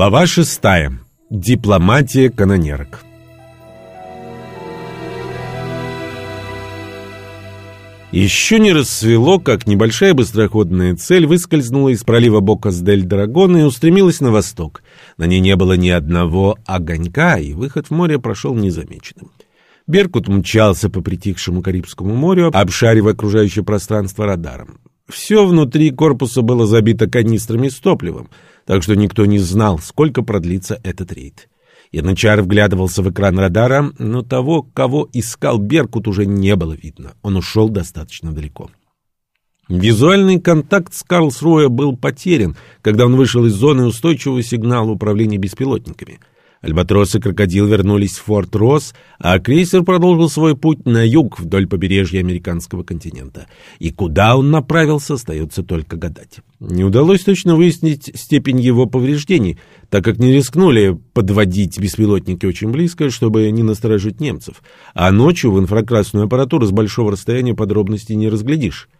Глава шестая. Дипломатия канонерок. Еще не рассвело, как небольшая быстроходная цель выскользнула из пролива Бокас-дель-Драгона и устремилась на восток. На ней не было ни одного огонька, и выход в море прошел незамеченным. Беркут мчался по притихшему Карибскому морю, обшаривая окружающее пространство радаром. Все внутри корпуса было забито канистрами с топливом, так что никто не знал, сколько продлится этот рейд. Янычар вглядывался в экран радара, но того, кого искал Беркут, уже не было видно. Он ушел достаточно далеко. Визуальный контакт с Карлсруэ был потерян, когда он вышел из зоны устойчивого сигнала управления беспилотниками — Альбатрос и Крокодил вернулись в Форт Росс, а крейсер продолжил свой путь на юг вдоль побережья американского континента. И куда он направился, остается только гадать. Не удалось точно выяснить степень его повреждений, так как не рискнули подводить беспилотники очень близко, чтобы не насторожить немцев. А ночью в инфракрасную аппаратуру с большого расстояния подробностей не разглядишь.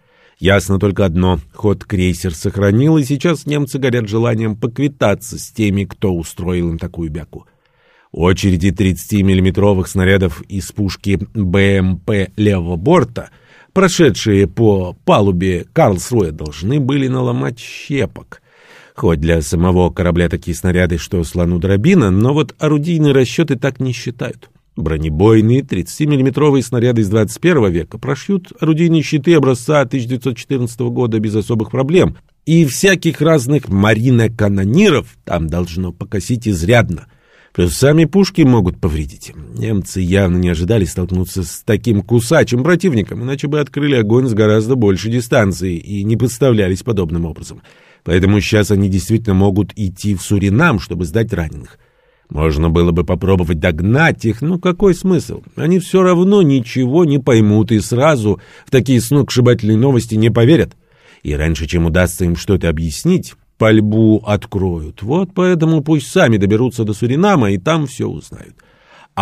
Ясно только одно — ход крейсер сохранил, и сейчас немцы горят желанием поквитаться с теми, кто устроил им такую бяку. Очереди 30-миллиметровых снарядов из пушки БМП левого борта, прошедшие по палубе Карлсруэ, должны были наломать щепок. Хоть для самого корабля такие снаряды, что слону дробина, но вот орудийные расчеты так не считают. Бронебойные 30-мм снаряды из 21 века прошьют орудийные щиты образца 1914 года без особых проблем, и всяких разных мариноканониров там должно покосить изрядно. Плюс сами пушки могут повредить. Немцы явно не ожидали столкнуться с таким кусачим противником, иначе бы открыли огонь с гораздо большей дистанции и не подставлялись подобным образом. Поэтому сейчас они действительно могут идти в Суринам, чтобы сдать раненых. Можно было бы попробовать догнать их, но какой смысл? Они все равно ничего не поймут и сразу в такие сногсшибательные новости не поверят. И раньше, чем удастся им что-то объяснить, пальбу откроют. Вот поэтому пусть сами доберутся до Суринама и там все узнают.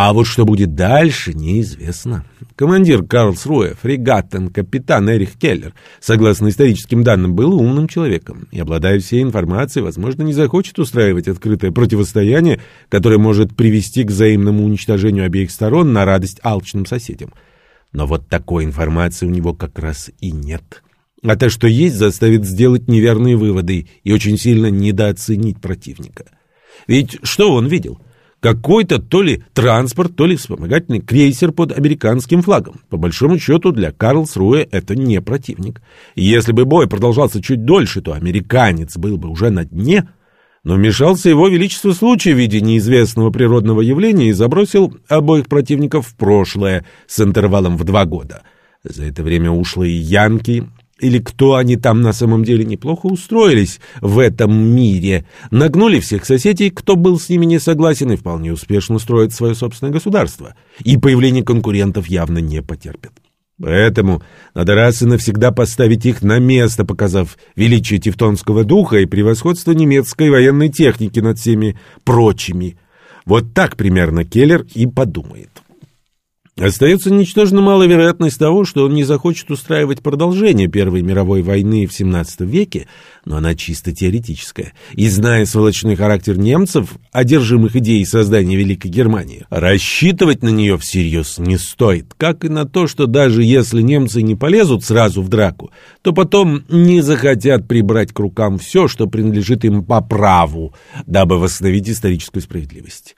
А вот что будет дальше, неизвестно. Командир Карлсруэ, фрегатен-капитан Эрих Келлер, согласно историческим данным, был умным человеком и, обладая всей информацией, возможно, не захочет устраивать открытое противостояние, которое может привести к взаимному уничтожению обеих сторон на радость алчным соседям. Но вот такой информации у него как раз и нет. А то, что есть, заставит сделать неверные выводы и очень сильно недооценить противника. Ведь что он видел? — какой-то то ли транспорт, то ли вспомогательный крейсер под американским флагом. По большому счету для Карлсруэ это не противник. Если бы бой продолжался чуть дольше, то американец был бы уже на дне, но вмешался его величество случай в виде неизвестного природного явления и забросил обоих противников в прошлое с интервалом в два года. За это время ушлые янки или кто они там на самом деле неплохо устроились в этом мире, нагнули всех соседей, кто был с ними не согласен, и вполне успешно строят свое собственное государство. И появление конкурентов явно не потерпят. Поэтому надо раз и навсегда поставить их на место, показав величие тевтонского духа и превосходство немецкой военной техники над всеми прочими. Вот так примерно Келлер и подумает. Остается ничтожно малая вероятность того, что он не захочет устраивать продолжение Первой мировой войны в XVII веке, но она чисто теоретическая. И зная сволочной характер немцев, одержимых идеей создания Великой Германии, рассчитывать на нее всерьез не стоит, как и на то, что даже если немцы не полезут сразу в драку, то потом не захотят прибрать к рукам все, что принадлежит им по праву, дабы восстановить историческую справедливость.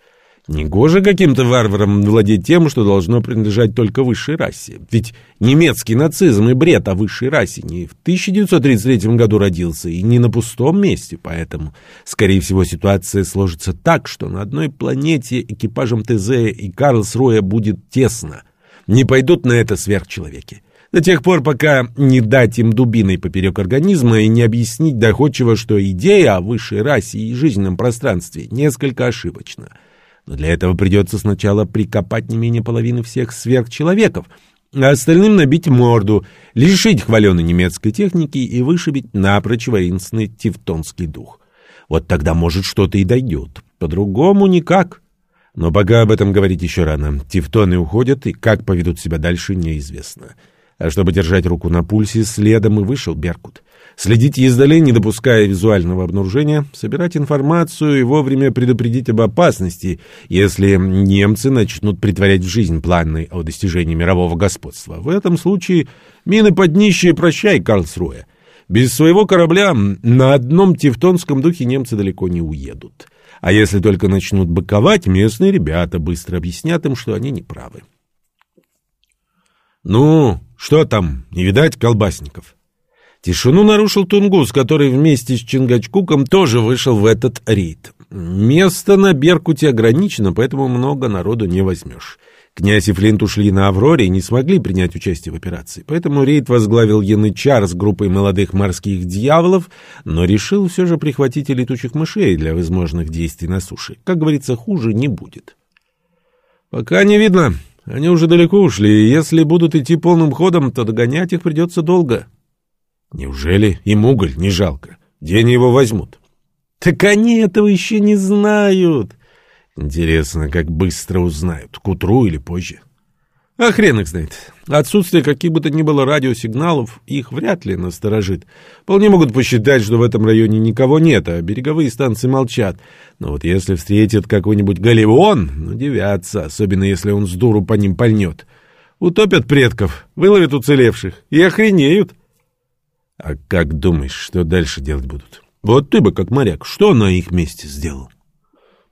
Негоже каким-то варварам владеть тем, что должно принадлежать только высшей расе. Ведь немецкий нацизм и бред о высшей расе не в 1933 году родился и не на пустом месте, поэтому, скорее всего, ситуация сложится так, что на одной планете экипажам ТЗ и Карлсруэ будет тесно. Не пойдут на это сверхчеловеки. До тех пор, пока не дать им дубиной поперек организма и не объяснить доходчиво, что идея о высшей расе и жизненном пространстве несколько ошибочна – но для этого придется сначала прикопать не менее половины всех сверхчеловеков, а остальным набить морду, лишить хваленой немецкой техники и вышибить напрочь воинственный тевтонский дух. Вот тогда, может, что-то и дойдет. По-другому никак. Но пока об этом говорить еще рано. Тевтоны уходят, и как поведут себя дальше, неизвестно. А чтобы держать руку на пульсе, следом и вышел Беркут. Следить ездалей, не допуская визуального обнаружения, собирать информацию и вовремя предупредить об опасности, если немцы начнут притворять в жизнь планы о достижении мирового господства. В этом случае мины под днище прощай, Карлсруэ. Без своего корабля на одном тевтонском духе немцы далеко не уедут. А если только начнут быковать, местные ребята быстро объяснят им, что они неправы. «Ну, что там, не видать колбасников?» Тишину нарушил Тунгус, который вместе с Чингачкуком тоже вышел в этот рейд. Место на Беркуте ограничено, поэтому много народу не возьмешь. Князь и Флинт ушли на Авроре и не смогли принять участие в операции, поэтому рейд возглавил Янычар с группой молодых морских дьяволов, но решил все же прихватить и летучих мышей для возможных действий на суше. Как говорится, хуже не будет. «Пока не видно. Они уже далеко ушли, и если будут идти полным ходом, то догонять их придется долго». Неужели им уголь не жалко? Где они его возьмут? Так они этого еще не знают. Интересно, как быстро узнают, к утру или позже. А хрен их знает. Отсутствие каких бы то ни было радиосигналов их вряд ли насторожит. Вполне могут посчитать, что в этом районе никого нет, а береговые станции молчат. Но вот если встретят какой-нибудь галеон, девятся, особенно если он с дуру по ним пальнет. Утопят предков, выловят уцелевших и охренеют. А как думаешь, что дальше делать будут? Вот ты бы, как моряк, что на их месте сделал?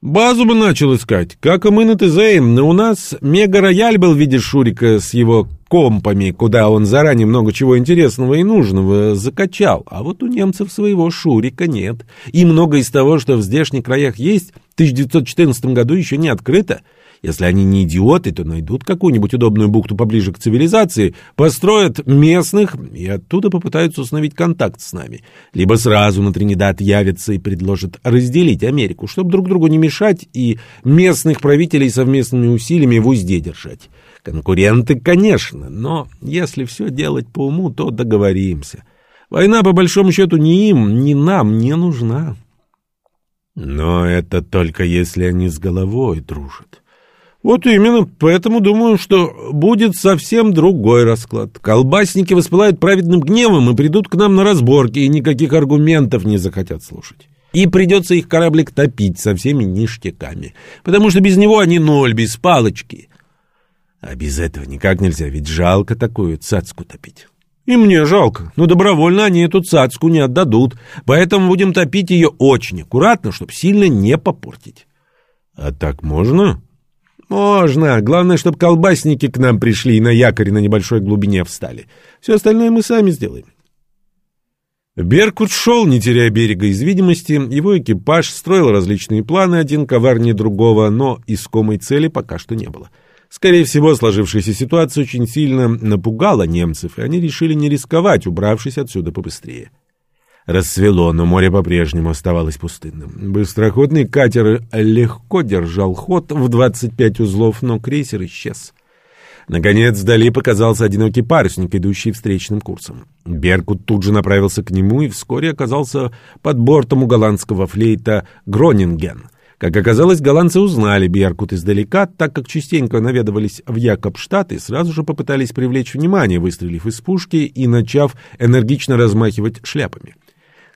Базу бы начал искать, как и мы на ТЗ, но у нас мега-рояль был в виде Шурика с его компами, куда он заранее много чего интересного и нужного закачал, а вот у немцев своего Шурика нет. И много из того, что в здешних краях есть, в 1914 году еще не открыто — если они не идиоты, то найдут какую-нибудь удобную бухту поближе к цивилизации, построят местных и оттуда попытаются установить контакт с нами. Либо сразу на Тринидад явятся и предложат разделить Америку, чтобы друг другу не мешать и местных правителей совместными усилиями в узде держать. Конкуренты, конечно, но если все делать по уму, то договоримся. Война, по большому счету, ни им, ни нам не нужна. Но это только если они с головой дружат. Вот именно, поэтому думаю, что будет совсем другой расклад. Колбасники воспылают праведным гневом и придут к нам на разборки, и никаких аргументов не захотят слушать. И придется их кораблик топить со всеми ништяками, потому что без него они ноль, без палочки. А без этого никак нельзя, ведь жалко такую цацку топить. И мне жалко, но добровольно они эту цацку не отдадут, поэтому будем топить ее очень аккуратно, чтобы сильно не попортить. А так можно? «Можно. Главное, чтобы колбасники к нам пришли и на якоре на небольшой глубине встали. Все остальное мы сами сделаем». Беркут шел, не теряя берега из видимости. Его экипаж строил различные планы, один коварнее другого, но искомой цели пока что не было. Скорее всего, сложившаяся ситуация очень сильно напугала немцев, и они решили не рисковать, убравшись отсюда побыстрее. Рассвело, но море по-прежнему оставалось пустынным. Быстроходный катер легко держал ход в 25 узлов, но крейсер исчез. Наконец, вдали показался одинокий парусник, идущий встречным курсом. Беркут тут же направился к нему и вскоре оказался под бортом у голландского флейта «Гронинген». Как оказалось, голландцы узнали Беркут издалека, так как частенько наведывались в Якобштадт и сразу же попытались привлечь внимание, выстрелив из пушки и начав энергично размахивать шляпами.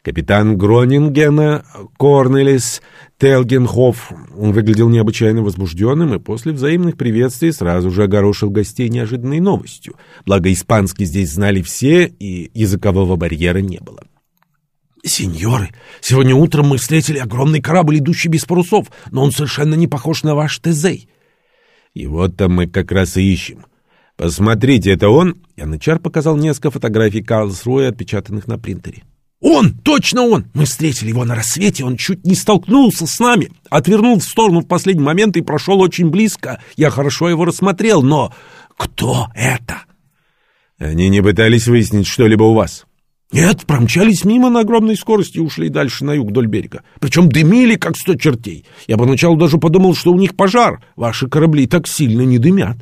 Капитан Гронингена Корнелис Телгенхоф выглядел необычайно возбужденным и после взаимных приветствий сразу же огорошил гостей неожиданной новостью. Благо, испанский здесь знали все, и языкового барьера не было. «Сеньоры, сегодня утром мы встретили огромный корабль, идущий без парусов, но он совершенно не похож на ваш Тезей». «И вот там мы как раз и ищем. Посмотрите, это он?» Янычар показал несколько фотографий Карлсруэ, отпечатанных на принтере. «Он! Точно он! Мы встретили его на рассвете, он чуть не столкнулся с нами, отвернул в сторону в последний момент и прошел очень близко. Я хорошо его рассмотрел, но кто это?» «Они не пытались выяснить что-либо у вас?» «Нет, промчались мимо на огромной скорости и ушли дальше на юг вдоль берега. Причем дымили, как сто чертей. Я поначалу даже подумал, что у них пожар. Ваши корабли так сильно не дымят».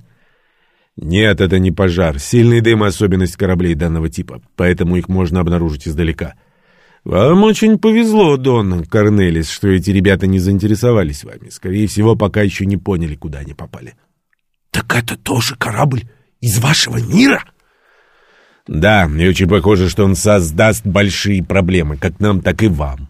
«Нет, это не пожар. Сильный дым — особенность кораблей данного типа, поэтому их можно обнаружить издалека». Вам очень повезло, Дон Корнелис, что эти ребята не заинтересовались вами. Скорее всего, пока еще не поняли, куда они попали. Так это тоже корабль из вашего мира? Да, и очень похоже, что он создаст большие проблемы, как нам, так и вам.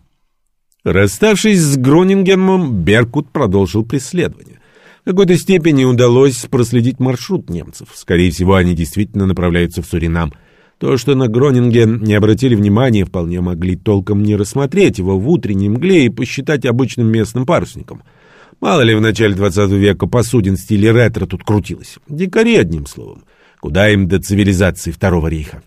Расставшись с Гронингемом, Беркут продолжил преследование. В какой-то степени удалось проследить маршрут немцев. Скорее всего, они действительно направляются в Суринам. То, что на Гронинген не обратили внимания, вполне могли толком не рассмотреть его в утренней мгле и посчитать обычным местным парусником. Мало ли в начале 20 века посудин в стиле ретро тут крутилось. Дикари, одним словом. Куда им до цивилизации Второго рейха?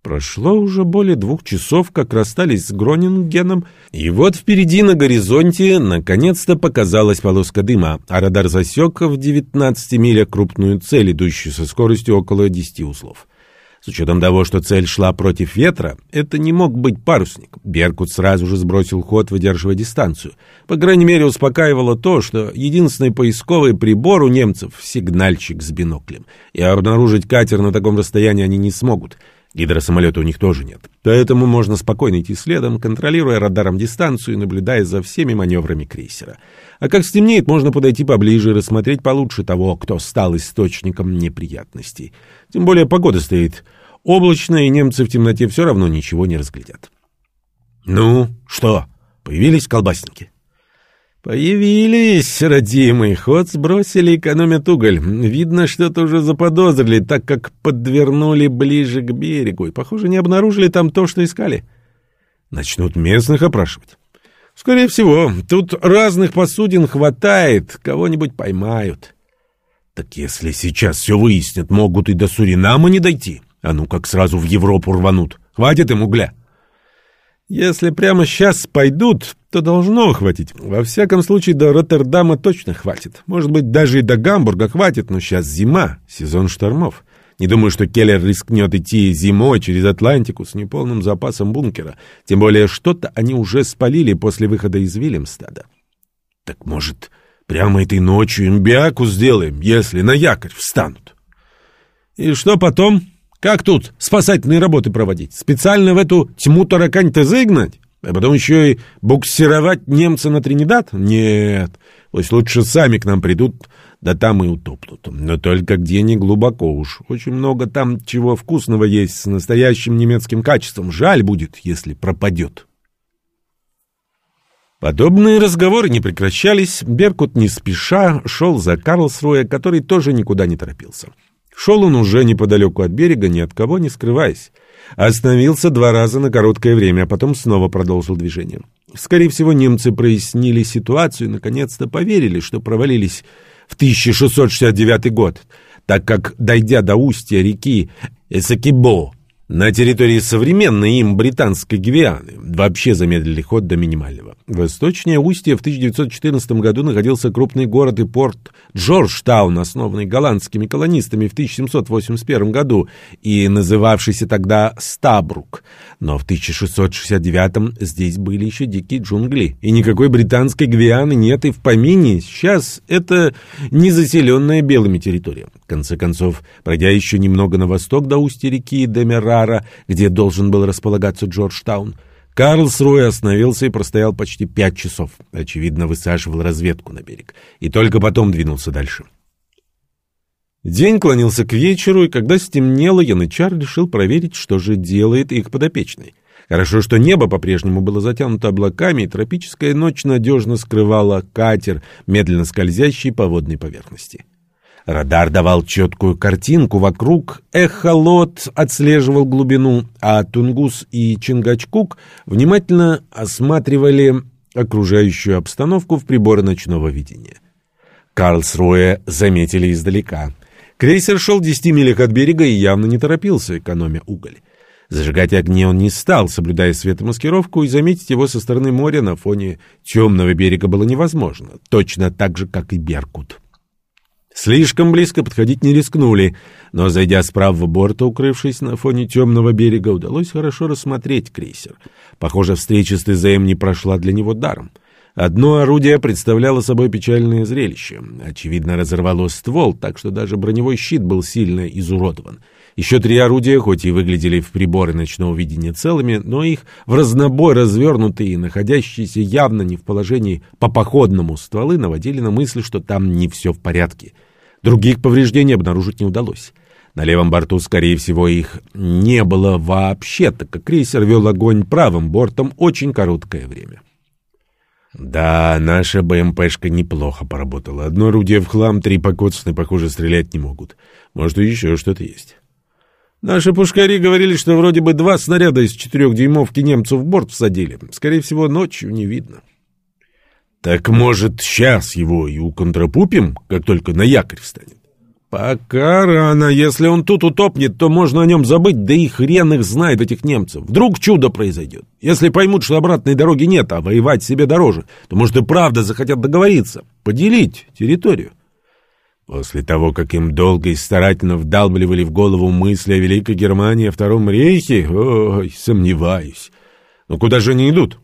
Прошло уже более двух часов, как расстались с Гронингеном, и вот впереди на горизонте наконец-то показалась полоска дыма, а радар засек в 19 милях крупную цель, идущую со скоростью около 10 узлов. С учетом того, что цель шла против ветра, это не мог быть парусник. Беркут сразу же сбросил ход, выдерживая дистанцию. По крайней мере, успокаивало то, что единственный поисковый прибор у немцев — сигнальщик с биноклем. И обнаружить катер на таком расстоянии они не смогут. Гидросамолета у них тоже нет. Поэтому можно спокойно идти следом, контролируя радаром дистанцию и наблюдая за всеми маневрами крейсера. А как стемнеет, можно подойти поближе и рассмотреть получше того, кто стал источником неприятностей. Тем более погода стоит облачная, и немцы в темноте все равно ничего не разглядят. «Ну, что, появились колбасники?» «Появились, родимый. Ход сбросили, экономят уголь. Видно, что-то уже заподозрили, так как подвернули ближе к берегу, и, похоже, не обнаружили там то, что искали. Начнут местных опрашивать. Скорее всего, тут разных посудин хватает, кого-нибудь поймают. Так если сейчас все выяснят, могут и до Суринама не дойти. А ну как сразу в Европу рванут. Хватит им угля». Если прямо сейчас пойдут, то должно хватить. Во всяком случае, до Роттердама точно хватит. Может быть, даже и до Гамбурга хватит, но сейчас зима, сезон штормов. Не думаю, что Келлер рискнет идти зимой через Атлантику с неполным запасом бункера. Тем более, что-то они уже спалили после выхода из Вильямстада. Так может, прямо этой ночью имбиаку сделаем, если на якорь встанут? И что потом? Как тут спасательные работы проводить? Специально в эту тьму таракань-то загнать? А потом еще и буксировать немца на Тринидад? Нет, пусть лучше сами к нам придут, да там и утопнут. Но только где не глубоко уж. Очень много там чего вкусного есть с настоящим немецким качеством. Жаль будет, если пропадет. Подобные разговоры не прекращались. Беркут не спеша шел за Карлсруэ, который тоже никуда не торопился. Шел он уже неподалеку от берега, ни от кого не скрываясь. Остановился два раза на короткое время, а потом снова продолжил движение. Скорее всего, немцы прояснили ситуацию и наконец-то поверили, что провалились в 1669 год, так как, дойдя до устья реки Эсакибо, на территории современной им британской Гвианы вообще замедлили ход до минимального. Восточнее устья в 1914 году находился крупный город и порт Джорджтаун, основанный голландскими колонистами в 1781 году и называвшийся тогда Стабрук. Но в 1669 здесь были еще дикие джунгли, и никакой британской Гвианы нет и в помине. Сейчас это незаселенная белыми территория. В конце концов, пройдя еще немного на восток до устья реки Демерара, где должен был располагаться Джорджтаун, Карлсруэ остановился и простоял почти пять часов. Очевидно, высаживал разведку на берег. И только потом двинулся дальше. День клонился к вечеру, и когда стемнело, Янычар решил проверить, что же делает их подопечный. Хорошо, что небо по-прежнему было затянуто облаками, и тропическая ночь надежно скрывала катер, медленно скользящий по водной поверхности. Радар давал четкую картинку вокруг, эхолот отслеживал глубину, а Тунгус и Чингачкук внимательно осматривали окружающую обстановку в приборы ночного видения. Карлсруэ заметили издалека. Крейсер шел в десяти милях от берега и явно не торопился, экономя уголь. Зажигать огни он не стал, соблюдая светомаскировку, и заметить его со стороны моря на фоне темного берега было невозможно, точно так же, как и Беркут. Слишком близко подходить не рискнули, но, зайдя с правого борта, укрывшись на фоне темного берега, удалось хорошо рассмотреть крейсер. Похоже, встреча с ТЗМ не прошла для него даром. Одно орудие представляло собой печальное зрелище. Очевидно, разорвало ствол, так что даже броневой щит был сильно изуродован. Еще три орудия, хоть и выглядели в приборы ночного видения целыми, но их в разнобой развернутые и находящиеся явно не в положении по походному стволы наводили на мысль, что там не все в порядке. Других повреждений обнаружить не удалось. На левом борту, скорее всего, их не было вообще, так как крейсер вел огонь правым бортом очень короткое время. Да, наша БМПшка неплохо поработала. Одно орудие в хлам, три покоцаны, похоже, стрелять не могут. Может, еще что-то есть. Наши пушкари говорили, что вроде бы два снаряда из четырехдюймовки немцев в борт всадили. Скорее всего, ночью не видно. Так, может, сейчас его и уконтропупим, как только на якорь встанет? Пока рано. Если он тут утопнет, то можно о нем забыть, да и хрен их знает, этих немцев. Вдруг чудо произойдет. Если поймут, что обратной дороги нет, а воевать себе дороже, то, может, и правда захотят договориться, поделить территорию. После того, как им долго и старательно вдалбливали в голову мысли о Великой Германии, о Втором Рейхе, ой, сомневаюсь. Но куда же они идут?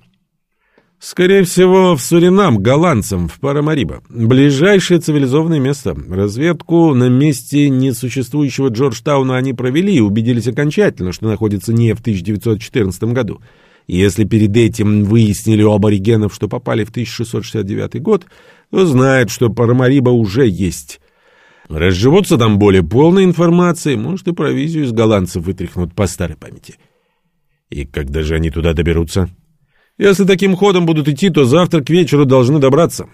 Скорее всего, в Суринам, голландцам, в Парамариба. Ближайшее цивилизованное место. Разведку на месте несуществующего Джорджтауна они провели и убедились окончательно, что находится не в 1914 году. И если перед этим выяснили у аборигенов, что попали в 1669 год, то знают, что Парамариба уже есть. Разживутся там более полной информацией, может, и провизию из голландцев вытряхнут по старой памяти. И когда же они туда доберутся? Если таким ходом будут идти, то завтра к вечеру должны добраться.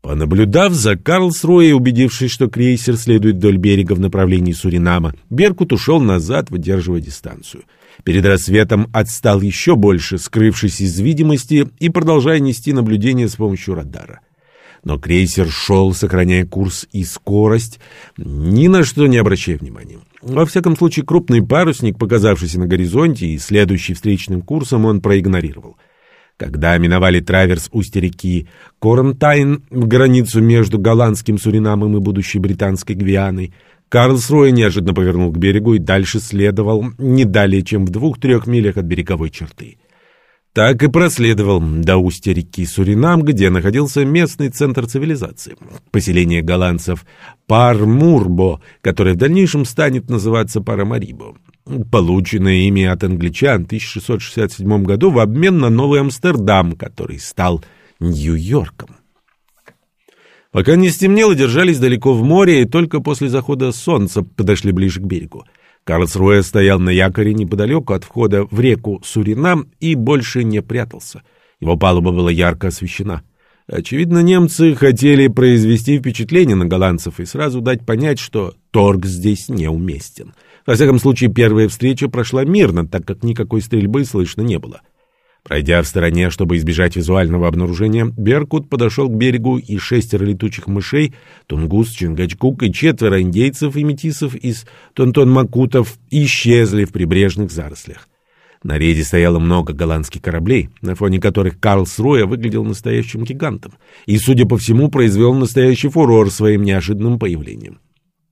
Понаблюдав за Карлсруэ и убедившись, что крейсер следует вдоль берега в направлении Суринама, Беркут ушел назад, выдерживая дистанцию. Перед рассветом отстал еще больше, скрывшись из видимости и продолжая нести наблюдение с помощью радара но крейсер шел, сохраняя курс и скорость, ни на что не обращая внимания. Во всяком случае, крупный парусник, показавшийся на горизонте и следующий встречным курсом, он проигнорировал. Когда миновали траверс устья реки Корнтайн, границу между голландским Суринамом и будущей британской Гвианой, Карлсруэ неожиданно повернул к берегу и дальше следовал не далее, чем в двух-трех милях от береговой черты. Так и проследовал до устья реки Суринам, где находился местный центр цивилизации. Поселение голландцев Пармурбо, которое в дальнейшем станет называться Парамарибо. Полученное ими от англичан в 1667 году в обмен на Новый Амстердам, который стал Нью-Йорком. Пока не стемнело, держались далеко в море, и только после захода солнца подошли ближе к берегу. Карлсруэ стоял на якоре неподалеку от входа в реку Суринам и больше не прятался. Его палуба была ярко освещена. Очевидно, немцы хотели произвести впечатление на голландцев и сразу дать понять, что торг здесь неуместен. Во всяком случае, первая встреча прошла мирно, так как никакой стрельбы слышно не было. — Пройдя в стороне, чтобы избежать визуального обнаружения, Беркут подошел к берегу, и шестеро летучих мышей, Тунгус, Чингачкук и четверо индейцев и метисов из Тонтон-Макутов исчезли в прибрежных зарослях. На рейде стояло много голландских кораблей, на фоне которых Карлсруэ выглядел настоящим гигантом, и, судя по всему, произвел настоящий фурор своим неожиданным появлением.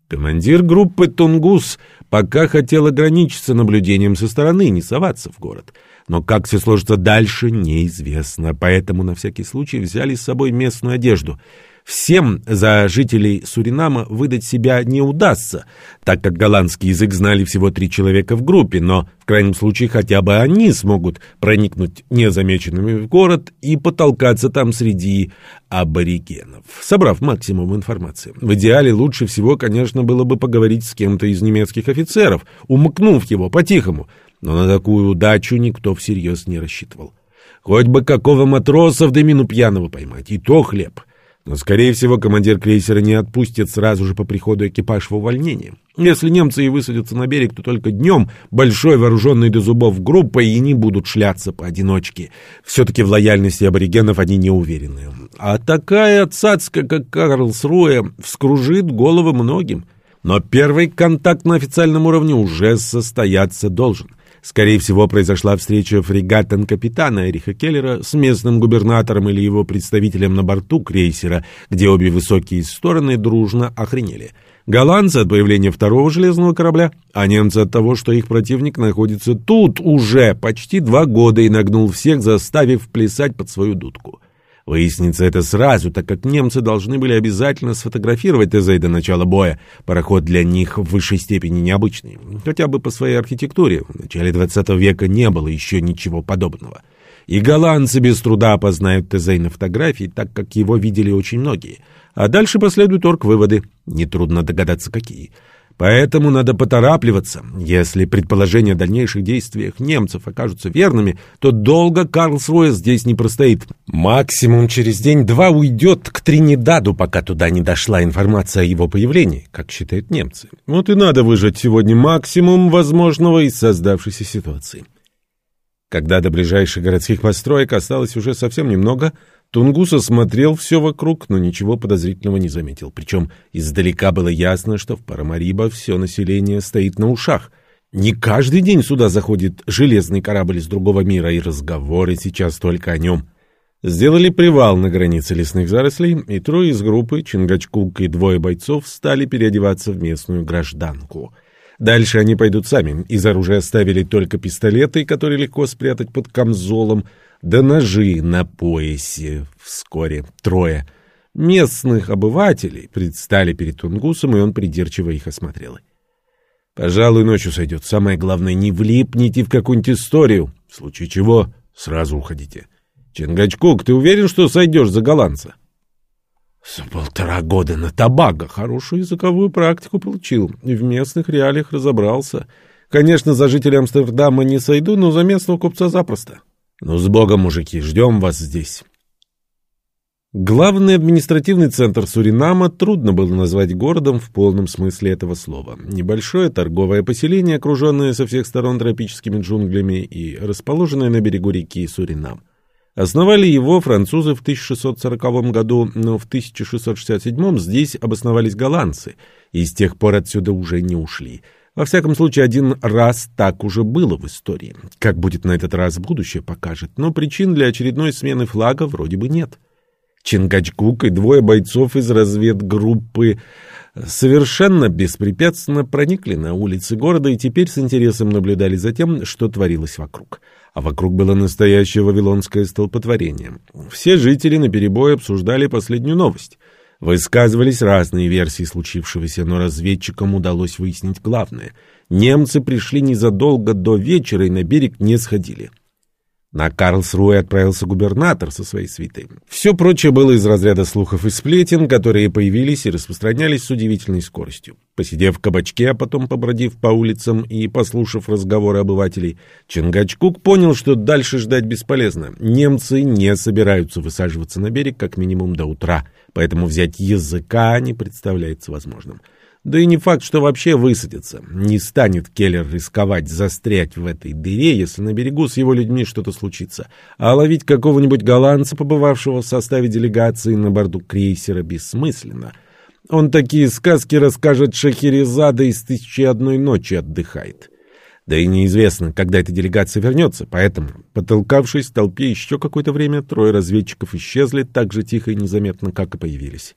Командир группы «Тунгус» пока хотел ограничиться наблюдением со стороны, не соваться в город — но как все сложится дальше, неизвестно, поэтому на всякий случай взяли с собой местную одежду. Всем за жителей Суринама выдать себя не удастся, так как голландский язык знали всего три человека в группе, но в крайнем случае хотя бы они смогут проникнуть незамеченными в город и потолкаться там среди аборигенов, собрав максимум информации. В идеале лучше всего, конечно, было бы поговорить с кем-то из немецких офицеров, умыкнув его по-тихому, но на такую удачу никто всерьез не рассчитывал. Хоть бы какого матроса в дымину пьяного поймать, и то хлеб. Но, скорее всего, командир крейсера не отпустит сразу же по приходу экипаж в увольнение. Если немцы и высадятся на берег, то только днем большой вооруженный до зубов группой и не будут шляться поодиночке. Все-таки в лояльности аборигенов они не уверены. А такая цацка, как Карлсруэ, вскружит головы многим. Но первый контакт на официальном уровне уже состояться должен — Скорее всего, произошла встреча фрегатен-капитана Эриха Келлера с местным губернатором или его представителем на борту крейсера, где обе высокие стороны дружно охренели. Голландцы от появления второго железного корабля, а немцы от того, что их противник находится тут уже почти два года и нагнул всех, заставив плясать под свою дудку. Выяснится это сразу, так как немцы должны были обязательно сфотографировать ТЗ до начала боя. Пароход для них в высшей степени необычный. Хотя бы по своей архитектуре. В начале 20 века не было еще ничего подобного. И голландцы без труда опознают ТЗ на фотографии, так как его видели очень многие. А дальше последуют орг-выводы. Нетрудно догадаться, какие. Поэтому надо поторапливаться. Если предположения о дальнейших действиях немцев окажутся верными, то долго Карлсруэ здесь не простоит. Максимум через день-два уйдет к Тринидаду, пока туда не дошла информация о его появлении, как считают немцы. Вот и надо выжать сегодня максимум возможного из создавшейся ситуации. Когда до ближайших городских построек осталось уже совсем немного, Тунгус осмотрел все вокруг, но ничего подозрительного не заметил. Причем издалека было ясно, что в Парамариба все население стоит на ушах. Не каждый день сюда заходит железный корабль из другого мира, и разговоры сейчас только о нем. Сделали привал на границе лесных зарослей, и трое из группы, Чингачкук и двое бойцов, стали переодеваться в местную гражданку. Дальше они пойдут сами. Из оружия оставили только пистолеты, которые легко спрятать под камзолом, да ножи на поясе вскоре трое. Местных обывателей предстали перед Тунгусом, и он придирчиво их осмотрел. «Пожалуй, ночью сойдет. Самое главное, не влипните в какую-нибудь историю. В случае чего, сразу уходите. Чингачкук, ты уверен, что сойдешь за голландца?» За полтора года на Табаго хорошую языковую практику получил и в местных реалиях разобрался. Конечно, за жителя Амстердама не сойду, но за местного купца запросто. Ну, с Богом, мужики, ждем вас здесь. Главный административный центр Суринама трудно было назвать городом в полном смысле этого слова. Небольшое торговое поселение, окруженное со всех сторон тропическими джунглями и расположенное на берегу реки Суринам. Основали его французы в 1640 году, но в 1667 здесь обосновались голландцы, и с тех пор отсюда уже не ушли – во всяком случае, один раз так уже было в истории. Как будет на этот раз будущее покажет, но причин для очередной смены флага вроде бы нет. Чингачгук и двое бойцов из разведгруппы совершенно беспрепятственно проникли на улицы города и теперь с интересом наблюдали за тем, что творилось вокруг. А вокруг было настоящее вавилонское столпотворение. Все жители наперебой обсуждали последнюю новость — Высказывались разные версии случившегося, но разведчикам удалось выяснить главное. Немцы пришли незадолго до вечера и на берег не сходили. На Карлсруэ отправился губернатор со своей свитой. Все прочее было из разряда слухов и сплетен, которые появились и распространялись с удивительной скоростью. Посидев в кабачке, а потом побродив по улицам и послушав разговоры обывателей, Чингачкук понял, что дальше ждать бесполезно. Немцы не собираются высаживаться на берег как минимум до утра, поэтому взять языка не представляется возможным. Да и не факт, что вообще высадится. Не станет Келлер рисковать застрять в этой дыре, если на берегу с его людьми что-то случится. А ловить какого-нибудь голландца, побывавшего в составе делегации на борту крейсера, бессмысленно. Он такие сказки расскажет Шахерезада из «Тысячи одной ночи» отдыхает. Да и неизвестно, когда эта делегация вернется, поэтому, потолкавшись в толпе еще какое-то время, трое разведчиков исчезли так же тихо и незаметно, как и появились.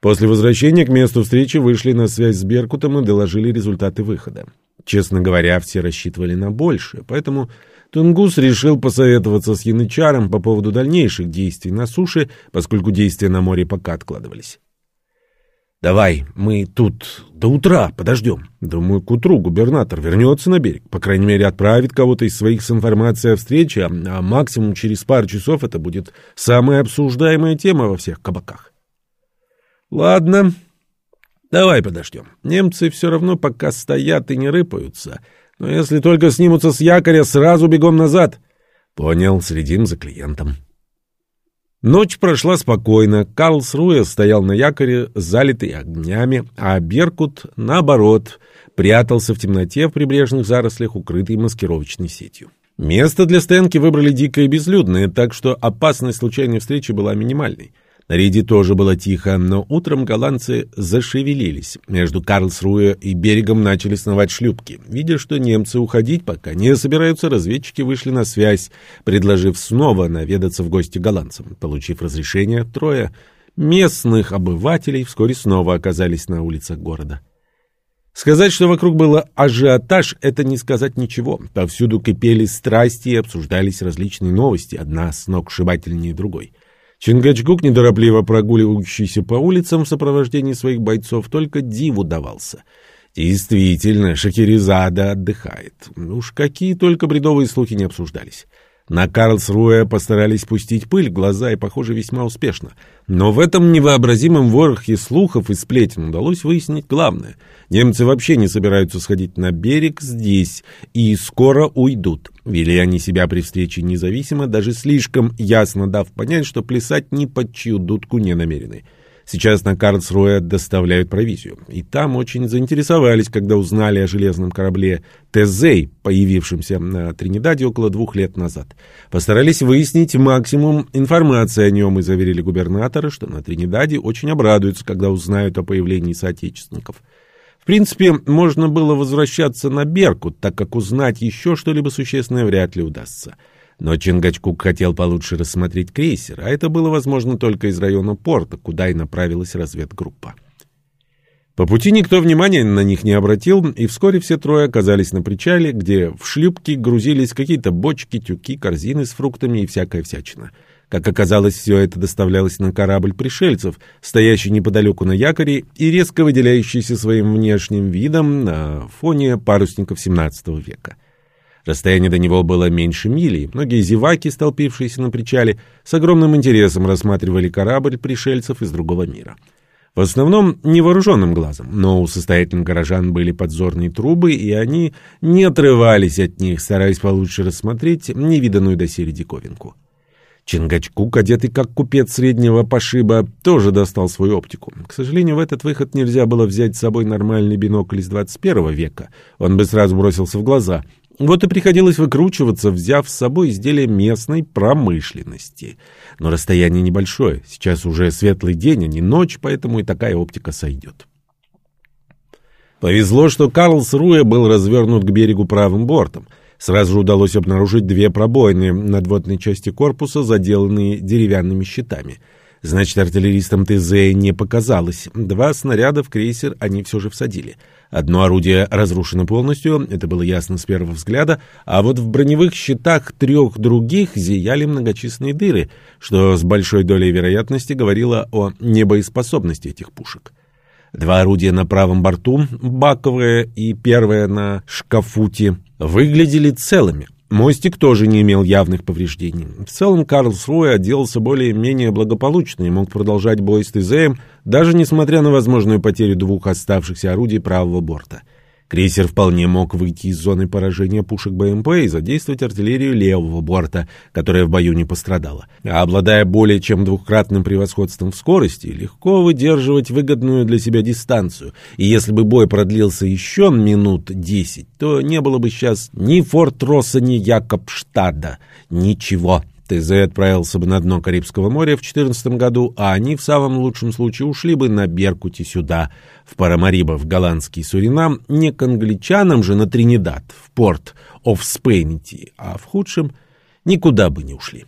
После возвращения к месту встречи вышли на связь с Беркутом и доложили результаты выхода. Честно говоря, все рассчитывали на большее, поэтому Тунгус решил посоветоваться с Янычаром по поводу дальнейших действий на суше, поскольку действия на море пока откладывались. «Давай, мы тут до утра подождем. Думаю, к утру губернатор вернется на берег. По крайней мере, отправит кого-то из своих с информацией о встрече, а, максимум через пару часов это будет самая обсуждаемая тема во всех кабаках». Ладно, давай подождем. Немцы все равно пока стоят и не рыпаются. Но если только снимутся с якоря, сразу бегом назад. Понял, следим за клиентом. Ночь прошла спокойно. Карлсруэ стоял на якоре, залитый огнями, а Беркут, наоборот, прятался в темноте в прибрежных зарослях, укрытый маскировочной сетью. Место для стенки выбрали дикое и безлюдное, так что опасность случайной встречи была минимальной. На рейде тоже было тихо, но утром голландцы зашевелились. Между Карлсруэ и берегом начали сновать шлюпки. Видя, что немцы уходить пока не собираются, разведчики вышли на связь, предложив снова наведаться в гости голландцам. Получив разрешение, трое местных обывателей вскоре снова оказались на улицах города. Сказать, что вокруг было ажиотаж, это не сказать ничего. Повсюду кипели страсти и обсуждались различные новости, одна с ног сшибательнее другой. Чингачгук, неторопливо прогуливающийся по улицам в сопровождении своих бойцов, только диву давался. Действительно, Шахерезада отдыхает. Уж какие только бредовые слухи не обсуждались. На Карлсруэ постарались пустить пыль в глаза и, похоже, весьма успешно. Но в этом невообразимом ворохе слухов и сплетен удалось выяснить главное. Немцы вообще не собираются сходить на берег здесь и скоро уйдут. Вели они себя при встрече независимо, даже слишком ясно дав понять, что плясать ни под чью дудку не намерены. Сейчас на Карлсруэ доставляют провизию. И там очень заинтересовались, когда узнали о железном корабле Тезей, появившемся на Тринидаде около двух лет назад. Постарались выяснить максимум информации о нем и заверили губернатора, что на Тринидаде очень обрадуются, когда узнают о появлении соотечественников. В принципе, можно было возвращаться на Беркут, так как узнать еще что-либо существенное вряд ли удастся. Но Чингачкук хотел получше рассмотреть крейсер, а это было возможно только из района порта, куда и направилась разведгруппа. По пути никто внимания на них не обратил, и вскоре все трое оказались на причале, где в шлюпки грузились какие-то бочки, тюки, корзины с фруктами и всякая всячина. Как оказалось, все это доставлялось на корабль пришельцев, стоящий неподалеку на якоре и резко выделяющийся своим внешним видом на фоне парусников XVII века. Расстояние до него было меньше мили, многие зеваки, столпившиеся на причале, с огромным интересом рассматривали корабль пришельцев из другого мира. В основном невооруженным глазом, но у состоятельных горожан были подзорные трубы, и они не отрывались от них, стараясь получше рассмотреть невиданную доселе диковинку. Чингачкук, одетый как купец среднего пошиба, тоже достал свою оптику. К сожалению, в этот выход нельзя было взять с собой нормальный бинокль из 21 века. Он бы сразу бросился в глаза. Вот и приходилось выкручиваться, взяв с собой изделия местной промышленности. Но расстояние небольшое. Сейчас уже светлый день, а не ночь, поэтому и такая оптика сойдет. Повезло, что Карлсруэ был развернут к берегу правым бортом. Сразу удалось обнаружить две пробоины на надводной части корпуса, заделанные деревянными щитами. Значит, артиллеристам ТЗ не показалось. Два снаряда в крейсер они все же всадили — Одно орудие разрушено полностью, это было ясно с первого взгляда, а вот в броневых щитах трех других зияли многочисленные дыры, что с большой долей вероятности говорило о небоеспособности этих пушек. Два орудия на правом борту, баковое и первое на шкафуте, выглядели целыми — Мостик тоже не имел явных повреждений. В целом Карлсруэ отделался более-менее благополучно и мог продолжать бой с ТЗМ, даже несмотря на возможную потерю двух оставшихся орудий правого борта. Крейсер вполне мог выйти из зоны поражения пушек БМП и задействовать артиллерию левого борта, которая в бою не пострадала. А обладая более чем двухкратным превосходством в скорости, легко выдерживать выгодную для себя дистанцию. И если бы бой продлился еще минут десять, то не было бы сейчас ни Форт Росса, ни Якобштада. Ничего. ТЗ отправился бы на дно Карибского моря в 14 году, а они в самом лучшем случае ушли бы на Беркуте сюда, в Парамариба, в голландский Суринам, не к англичанам же на Тринидад, в порт оф Спейн а в худшем никуда бы не ушли.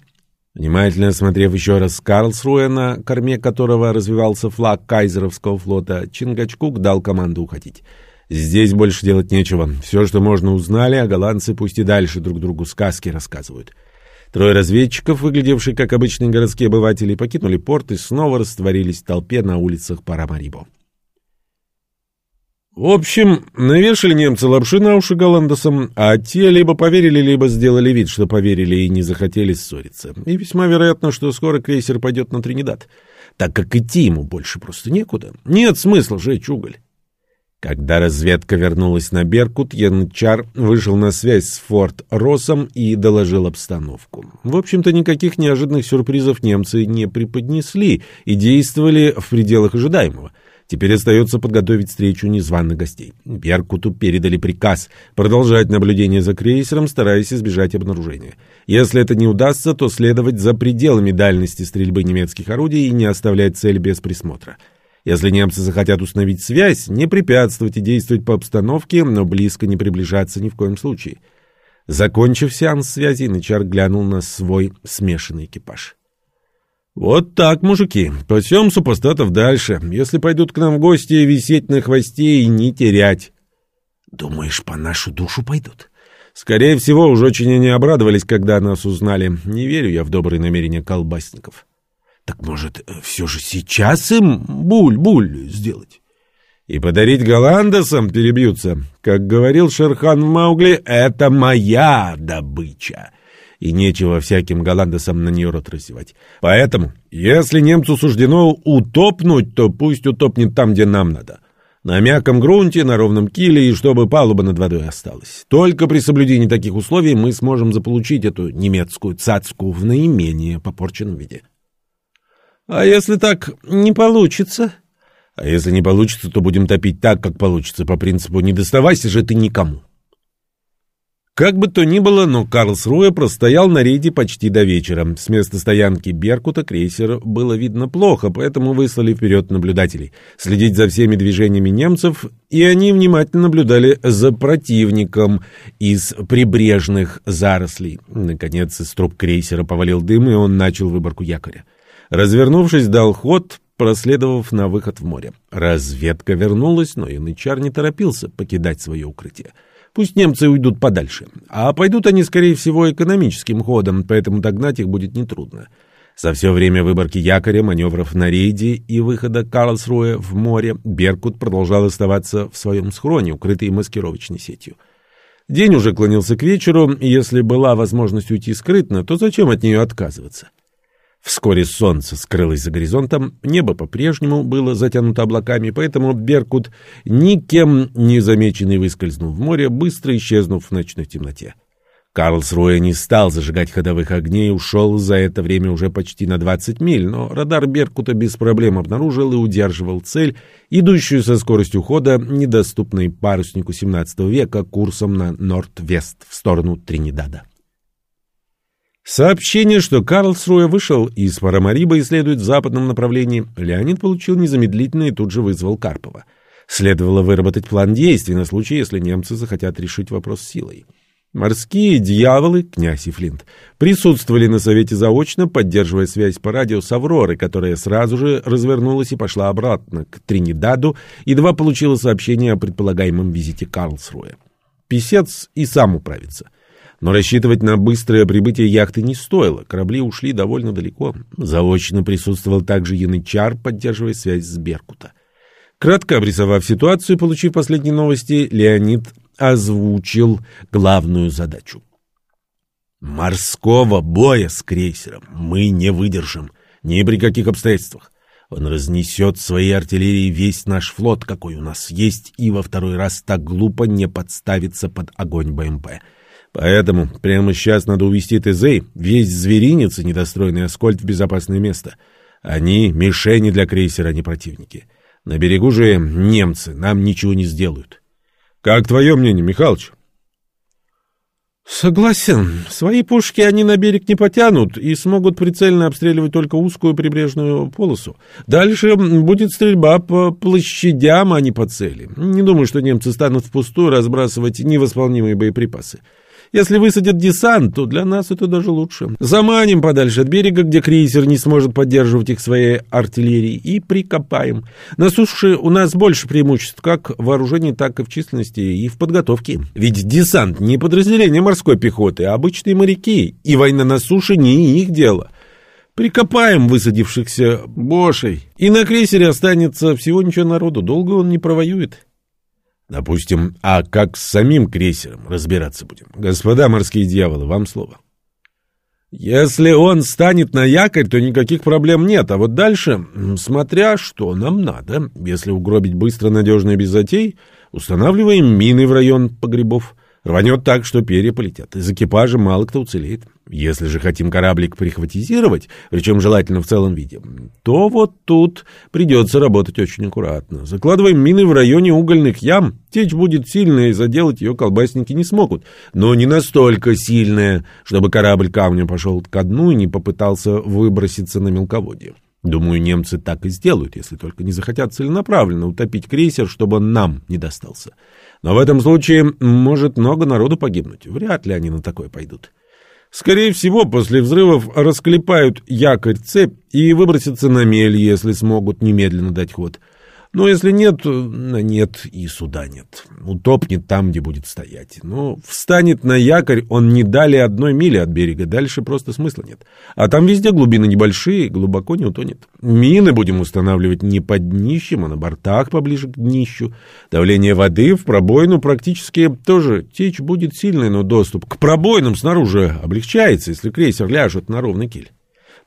Внимательно осмотрев еще раз Карлсруэ, на корме которого развивался флаг кайзеровского флота, Чингачкук дал команду уходить. Здесь больше делать нечего. Все, что можно, узнали, а голландцы пусть и дальше друг другу сказки рассказывают. Трое разведчиков, выглядевшие как обычные городские обыватели, покинули порт и снова растворились в толпе на улицах Парамарибо. В общем, навешали немцы лапши на уши голландцам, а те либо поверили, либо сделали вид, что поверили и не захотели ссориться. И весьма вероятно, что скоро крейсер пойдет на Тринидад, так как идти ему больше просто некуда. Нет смысла жечь уголь. Когда разведка вернулась на Беркут, Янчар вышел на связь с Форт Россом и доложил обстановку. В общем-то, никаких неожиданных сюрпризов немцы не преподнесли и действовали в пределах ожидаемого. Теперь остается подготовить встречу незваных гостей. Беркуту передали приказ продолжать наблюдение за крейсером, стараясь избежать обнаружения. Если это не удастся, то следовать за пределами дальности стрельбы немецких орудий и не оставлять цель без присмотра. Если немцы захотят установить связь, не препятствовать и действовать по обстановке, но близко не приближаться ни в коем случае. Закончив сеанс связи, Нычар глянул на свой смешанный экипаж. «Вот так, мужики, пасем супостатов дальше. Если пойдут к нам в гости, висеть на хвосте и не терять». «Думаешь, по нашу душу пойдут?» «Скорее всего, уж очень они обрадовались, когда нас узнали. Не верю я в добрые намерения колбасников». Так может, все же сейчас им буль-буль сделать? И подарить голландцам перебьются. Как говорил Шерхан Маугли, это моя добыча. и нечего всяким голландцам на нее рот раздевать. Поэтому, если немцу суждено утопнуть, то пусть утопнет там, где нам надо. На мягком грунте, на ровном киле, и чтобы палуба над водой осталась. Только при соблюдении таких условий мы сможем заполучить эту немецкую цацку в наименее попорченном виде. А если так не получится? А если не получится, то будем топить так, как получится, по принципу «не доставайся же ты никому». Как бы то ни было, но Карлсруэ простоял на рейде почти до вечера. С места стоянки Беркута крейсер было видно плохо, поэтому выслали вперед наблюдателей. Следить за всеми движениями немцев, и они внимательно наблюдали за противником из прибрежных зарослей. Наконец, из труб крейсера повалил дым, и он начал выборку якоря. Развернувшись, дал ход, проследовав на выход в море. Разведка вернулась, но янычар не торопился покидать свое укрытие. Пусть немцы уйдут подальше. А пойдут они, скорее всего, экономическим ходом, поэтому догнать их будет нетрудно. За все время выборки якоря, маневров на рейде и выхода Карлсруэ в море Беркут продолжал оставаться в своем схроне, укрытый маскировочной сетью. День уже клонился к вечеру, и если была возможность уйти скрытно, то зачем от нее отказываться? Вскоре солнце скрылось за горизонтом, небо по-прежнему было затянуто облаками, поэтому Беркут, никем не замеченный, выскользнул в море, быстро исчезнув в ночной темноте. Карлсруэ не стал зажигать ходовых огней и ушел за это время уже почти на 20 миль, но радар Беркута без проблем обнаружил и удерживал цель, идущую со скоростью хода, недоступной паруснику 17 века, курсом на Норд-Вест в сторону Тринидада. Сообщение, что Карлсруэ вышел из Парамариба и следует в западном направлении, Леонид получил незамедлительно и тут же вызвал Карпова. Следовало выработать план действий на случай, если немцы захотят решить вопрос силой. Морские дьяволы, князь и Флинт, присутствовали на совете заочно, поддерживая связь по радио с Авророй, которая сразу же развернулась и пошла обратно к Тринидаду, едва получила сообщение о предполагаемом визите Карлсруэ. Писец и сам управится — но рассчитывать на быстрое прибытие яхты не стоило, корабли ушли довольно далеко. Заочно присутствовал также янычар, поддерживая связь с Беркута. Кратко обрисовав ситуацию, получив последние новости, Леонид озвучил главную задачу. «Морского боя с крейсером мы не выдержим, ни при каких обстоятельствах. Он разнесет своей артиллерией весь наш флот, какой у нас есть, и во второй раз так глупо не подставиться под огонь БМП». Поэтому прямо сейчас надо увести Тезей, весь зверинец и недостроенный Аскольд в безопасное место. Они мишени для крейсера, а не противники. На берегу же немцы, нам ничего не сделают. Как твое мнение, Михалыч? Согласен. Свои пушки они на берег не потянут и смогут прицельно обстреливать только узкую прибрежную полосу. Дальше будет стрельба по площадям, а не по цели. Не думаю, что немцы станут впустую разбрасывать невосполнимые боеприпасы. Если высадят десант, то для нас это даже лучше. Заманим подальше от берега, где крейсер не сможет поддерживать их своей артиллерией, и прикопаем. На суше у нас больше преимуществ как в вооружении, так и в численности и в подготовке. Ведь десант не подразделение морской пехоты, а обычные моряки, и война на суше не их дело. Прикопаем высадившихся бошей, и на крейсере останется всего ничего народу, долго он не провоюет. Допустим, а как с самим крейсером разбираться будем? Господа морские дьяволы, вам слово. Если он станет на якорь, то никаких проблем нет, а вот дальше, смотря что нам надо, если угробить быстро, надежно и без затей, устанавливаем мины в район погребов. Рванет так, что перья полетят. Из экипажа мало кто уцелеет. Если же хотим кораблик прихватизировать, причем желательно в целом виде, то вот тут придется работать очень аккуратно. Закладываем мины в районе угольных ям. Течь будет сильная, и заделать ее колбасники не смогут. Но не настолько сильная, чтобы корабль камнем пошел ко дну и не попытался выброситься на мелководье. Думаю, немцы так и сделают, если только не захотят целенаправленно утопить крейсер, чтобы нам не достался. Но в этом случае может много народу погибнуть. Вряд ли они на такое пойдут. Скорее всего, после взрывов расклепают якорь цепь и выбросятся на мель, если смогут немедленно дать ход. Но если нет, нет и суда нет. Утопнет там, где будет стоять. Но встанет на якорь он не далее одной мили от берега. Дальше просто смысла нет. А там везде глубины небольшие, глубоко не утонет. Мины будем устанавливать не под днищем, а на бортах поближе к днищу. Давление воды в пробоину практически тоже. Течь будет сильной, но доступ к пробоинам снаружи облегчается, если крейсер ляжет на ровный киль.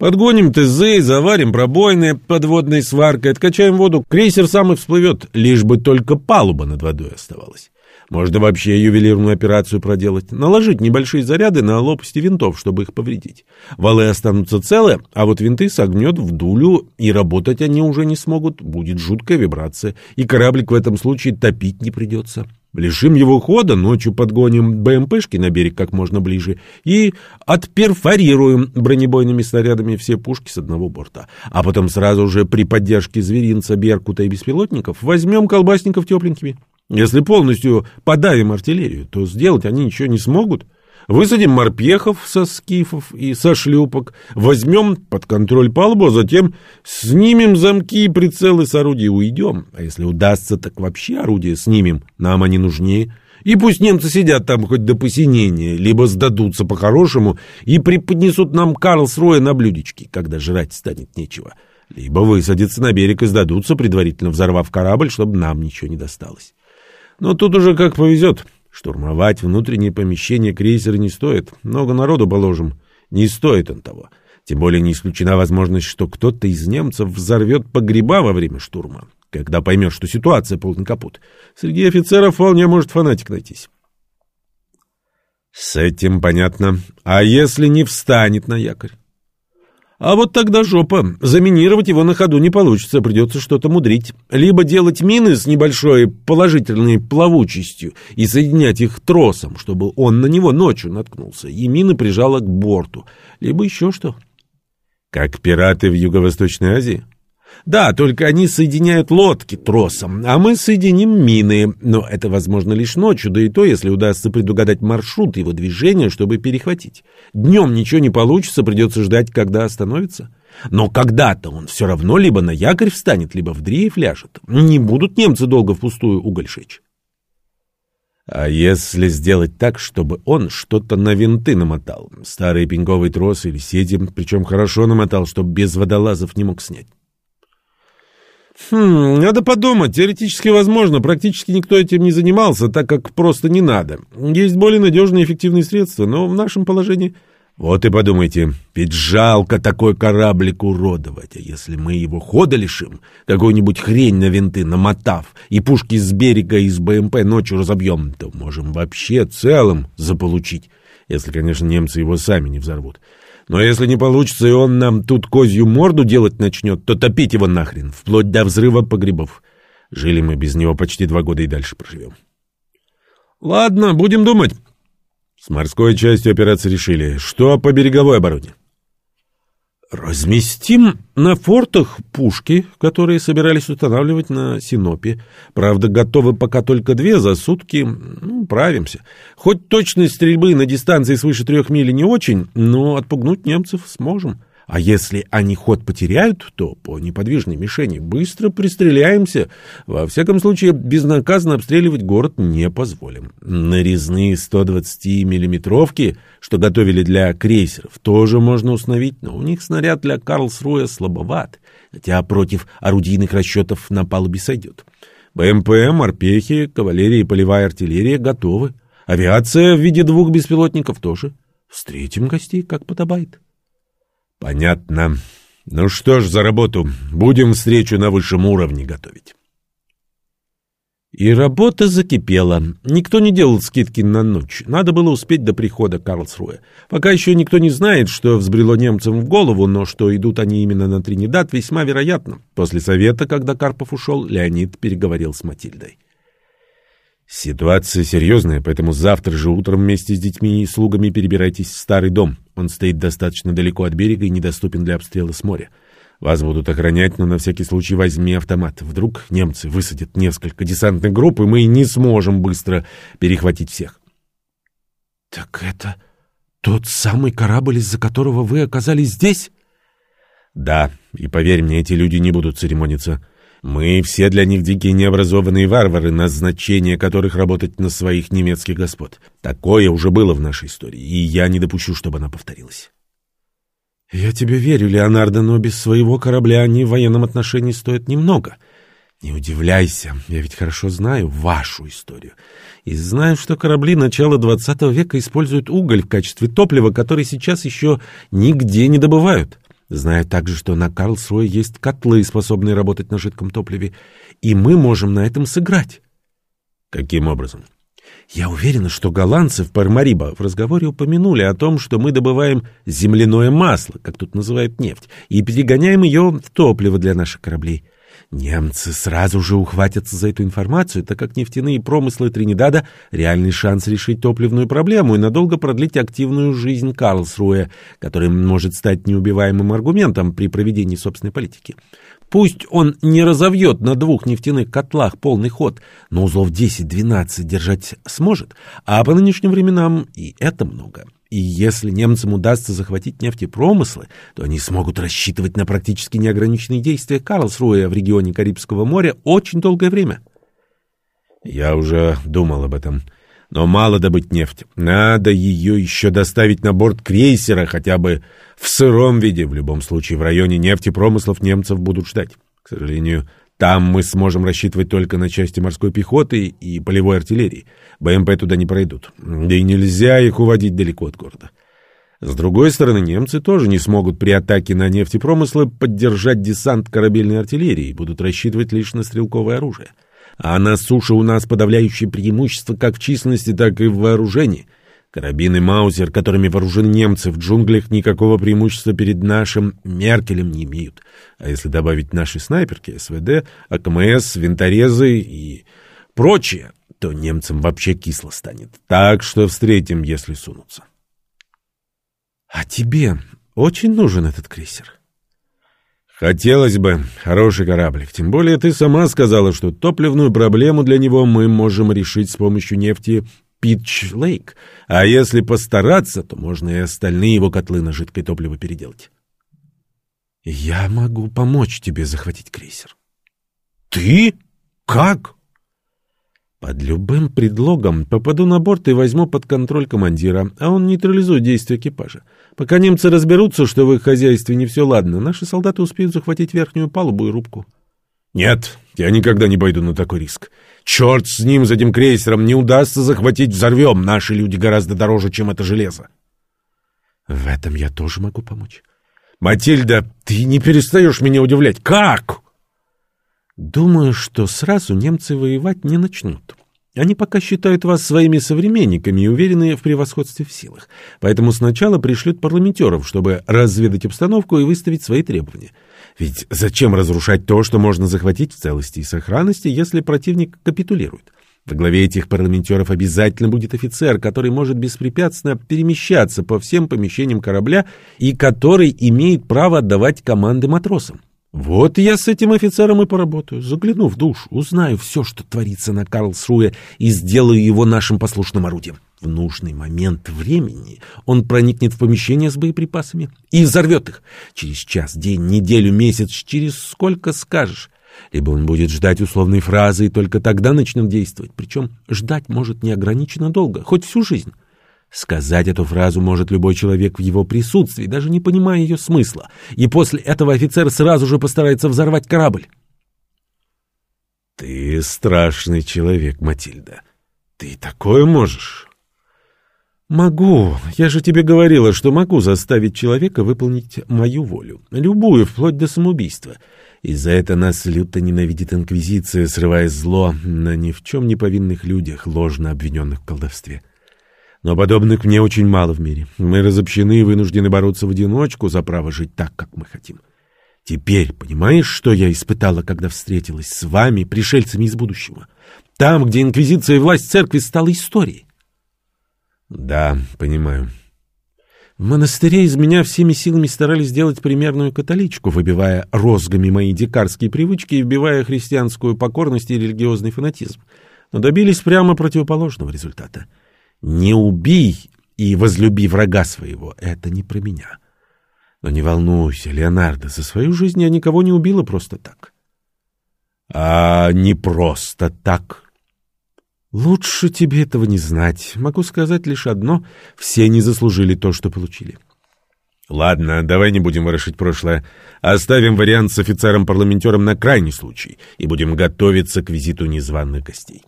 Подгоним ТЗ, заварим пробоины подводной сваркой, откачаем воду, крейсер сам и всплывет, лишь бы только палуба над водой оставалась. Можно вообще ювелирную операцию проделать, наложить небольшие заряды на лопасти винтов, чтобы их повредить. Валы останутся целы, а вот винты согнет в дулю, и работать они уже не смогут, будет жуткая вибрация, и кораблик в этом случае топить не придется. Лишим его хода, ночью подгоним БМПшки на берег как можно ближе и отперфорируем бронебойными снарядами все пушки с одного борта. А потом сразу же при поддержке зверинца, беркута и беспилотников возьмем колбасников тепленькими. Если полностью подавим артиллерию, то сделать они ничего не смогут. Высадим морпехов со скифов и со шлюпок, возьмем под контроль палубу, а затем снимем замки и прицелы с орудия и уйдем. А если удастся, так вообще орудие снимем, нам они нужнее. И пусть немцы сидят там хоть до посинения, либо сдадутся по-хорошему и преподнесут нам Карлсруэ на блюдечке, когда жрать станет нечего. Либо высадятся на берег и сдадутся, предварительно взорвав корабль, чтобы нам ничего не досталось. Но тут уже как повезет. Штурмовать внутренние помещения крейсера не стоит. Много народу положим. Не стоит он того. Тем более не исключена возможность, что кто-то из немцев взорвет погреба во время штурма. Когда поймет, что ситуация полный капут. Среди офицеров вполне может фанатик найтись. С этим понятно. А если не встанет на якорь? А вот тогда жопа. Заминировать его на ходу не получится, придется что-то мудрить. Либо делать мины с небольшой положительной плавучестью и соединять их тросом, чтобы он на него ночью наткнулся, и мины прижало к борту. Либо еще что. Как пираты в Юго-Восточной Азии. Да, только они соединяют лодки тросом, а мы соединим мины. Но это возможно лишь ночью, да и то, если удастся предугадать маршрут его движения, чтобы перехватить. Днем ничего не получится, придется ждать, когда остановится. Но когда-то он все равно либо на якорь встанет, либо в дрейф ляжет. Не будут немцы долго впустую уголь шечь. А если сделать так, чтобы он что-то на винты намотал? Старый пеньковый трос или сети, причем хорошо намотал, чтобы без водолазов не мог снять. Хм, надо подумать. Теоретически возможно, практически никто этим не занимался, так как просто не надо. Есть более надежные и эффективные средства, но в нашем положении... Вот и подумайте, ведь жалко такой кораблик уродовать, а если мы его хода лишим, какую-нибудь хрень на винты намотав, и пушки с берега из БМП ночью разобьем, то можем вообще целым заполучить, если, конечно, немцы его сами не взорвут. Но если не получится, и он нам тут козью морду делать начнет, то топить его нахрен, вплоть до взрыва погребов. Жили мы без него почти два года и дальше проживем. Ладно, будем думать. С морской частью операции решили. Что по береговой обороне? Разместим на фортах пушки, которые собирались устанавливать на Синопе. Правда, готовы пока только две за сутки. Ну, правимся. Хоть точность стрельбы на дистанции свыше трех миль не очень, но отпугнуть немцев сможем. А если они ход потеряют, то по неподвижной мишени быстро пристреляемся. Во всяком случае, безнаказанно обстреливать город не позволим. Нарезные 120-миллиметровки, что готовили для крейсеров, тоже можно установить, но у них снаряд для Карлсруя слабоват, хотя против орудийных расчетов на палубе сойдет. БМП, морпехи, кавалерия и полевая артиллерия готовы. Авиация в виде двух беспилотников тоже. Встретим гостей, как подобает. Понятно. Ну что ж, за работу. Будем встречу на высшем уровне готовить. И работа закипела. Никто не делал скидки на ночь. Надо было успеть до прихода Карлсруэ. Пока еще никто не знает, что взбрело немцам в голову, но что идут они именно на Тринидад, весьма вероятно. После совета, когда Карпов ушел, Леонид переговорил с Матильдой. Ситуация серьезная, поэтому завтра же утром вместе с детьми и слугами перебирайтесь в старый дом. Он стоит достаточно далеко от берега и недоступен для обстрела с моря. Вас будут охранять, но на всякий случай возьми автомат. Вдруг немцы высадят несколько десантных групп, и мы не сможем быстро перехватить всех. — Так это тот самый корабль, из-за которого вы оказались здесь? — Да, и поверь мне, эти люди не будут церемониться. Мы все для них дикие необразованные варвары, назначение которых работать на своих немецких господ. Такое уже было в нашей истории, и я не допущу, чтобы она повторилась. Я тебе верю, Леонардо, но без своего корабля они в военном отношении стоят немного. Не удивляйся, я ведь хорошо знаю вашу историю. И знаю, что корабли начала XX века используют уголь в качестве топлива, который сейчас еще нигде не добывают. Знаю также, что на Карлсруэ есть котлы, способные работать на жидком топливе, и мы можем на этом сыграть. Каким образом? Я уверена, что голландцы в Пармариба в разговоре упомянули о том, что мы добываем земляное масло, как тут называют нефть, и перегоняем ее в топливо для наших кораблей. Немцы сразу же ухватятся за эту информацию, так как нефтяные промыслы Тринидада — реальный шанс решить топливную проблему и надолго продлить активную жизнь Карлсруэ, который может стать неубиваемым аргументом при проведении собственной политики. Пусть он не разовьет на двух нефтяных котлах полный ход, но узлов 10-12 держать сможет, а по нынешним временам и это много. И если немцам удастся захватить нефтепромыслы, то они смогут рассчитывать на практически неограниченные действия Карлсруэ в регионе Карибского моря очень долгое время. Я уже думал об этом. Но мало добыть нефть. Надо ее еще доставить на борт крейсера, хотя бы в сыром виде. В любом случае, в районе нефтепромыслов немцев будут ждать. К сожалению, там мы сможем рассчитывать только на части морской пехоты и полевой артиллерии. БМП туда не пройдут. Да и нельзя их уводить далеко от города. С другой стороны, немцы тоже не смогут при атаке на нефтепромыслы поддержать десант корабельной артиллерии и будут рассчитывать лишь на стрелковое оружие. А на суше у нас подавляющее преимущество как в численности, так и в вооружении — Карабины Маузер, которыми вооружены немцы в джунглях, никакого преимущества перед нашим Меркелем не имеют. А если добавить наши снайперки, СВД, АКМС, винторезы и прочее, то немцам вообще кисло станет. Так что встретим, если сунутся. А тебе очень нужен этот крейсер? Хотелось бы. Хороший кораблик. Тем более ты сама сказала, что топливную проблему для него мы можем решить с помощью нефти Питч-Лейк, а если постараться, то можно и остальные его котлы на жидкое топливо переделать. Я могу помочь тебе захватить крейсер. Ты? Как? Под любым предлогом попаду на борт и возьму под контроль командира, а он нейтрализует действия экипажа. Пока немцы разберутся, что в их хозяйстве не все ладно, наши солдаты успеют захватить верхнюю палубу и рубку. Нет, я никогда не пойду на такой риск. Черт с ним, с этим крейсером, не удастся захватить, взорвем. Наши люди гораздо дороже, чем это железо. В этом я тоже могу помочь. Матильда, ты не перестаешь меня удивлять. Как? Думаю, что сразу немцы воевать не начнут. Они пока считают вас своими современниками и уверены в превосходстве в силах. Поэтому сначала пришлют парламентеров, чтобы разведать обстановку и выставить свои требования. Ведь зачем разрушать то, что можно захватить в целости и сохранности, если противник капитулирует? Во главе этих парламентеров обязательно будет офицер, который может беспрепятственно перемещаться по всем помещениям корабля и который имеет право отдавать команды матросам. Вот я с этим офицером и поработаю. Загляну в душ, узнаю все, что творится на Карлсруе, и сделаю его нашим послушным орудием. В нужный момент времени он проникнет в помещение с боеприпасами и взорвет их. Через час, день, неделю, месяц, через сколько скажешь. Либо он будет ждать условной фразы и только тогда начнет действовать. Причем ждать может неограниченно долго, хоть всю жизнь. Сказать эту фразу может любой человек в его присутствии, даже не понимая ее смысла. И после этого офицер сразу же постарается взорвать корабль. «Ты страшный человек, Матильда. Ты такое можешь?» «Могу. Я же тебе говорила, что могу заставить человека выполнить мою волю. Любую, вплоть до самоубийства. И за это нас люто ненавидит Инквизиция, срывая зло на ни в чем не повинных людях, ложно обвиненных в колдовстве. Но подобных мне очень мало в мире. Мы разобщены и вынуждены бороться в одиночку за право жить так, как мы хотим. Теперь понимаешь, что я испытала, когда встретилась с вами, пришельцами из будущего? Там, где Инквизиция и власть церкви стала историей. Да, понимаю. В монастыре из меня всеми силами старались сделать примерную католичку, выбивая розгами мои дикарские привычки и вбивая христианскую покорность и религиозный фанатизм. Но добились прямо противоположного результата. Не убей и возлюби врага своего — это не про меня. Но не волнуйся, Леонардо, за свою жизнь я никого не убила просто так. а не просто так. Лучше тебе этого не знать. Могу сказать лишь одно. Все не заслужили то, что получили. Ладно, давай не будем ворошить прошлое. Оставим вариант с офицером-парламентером на крайний случай и будем готовиться к визиту незваных гостей.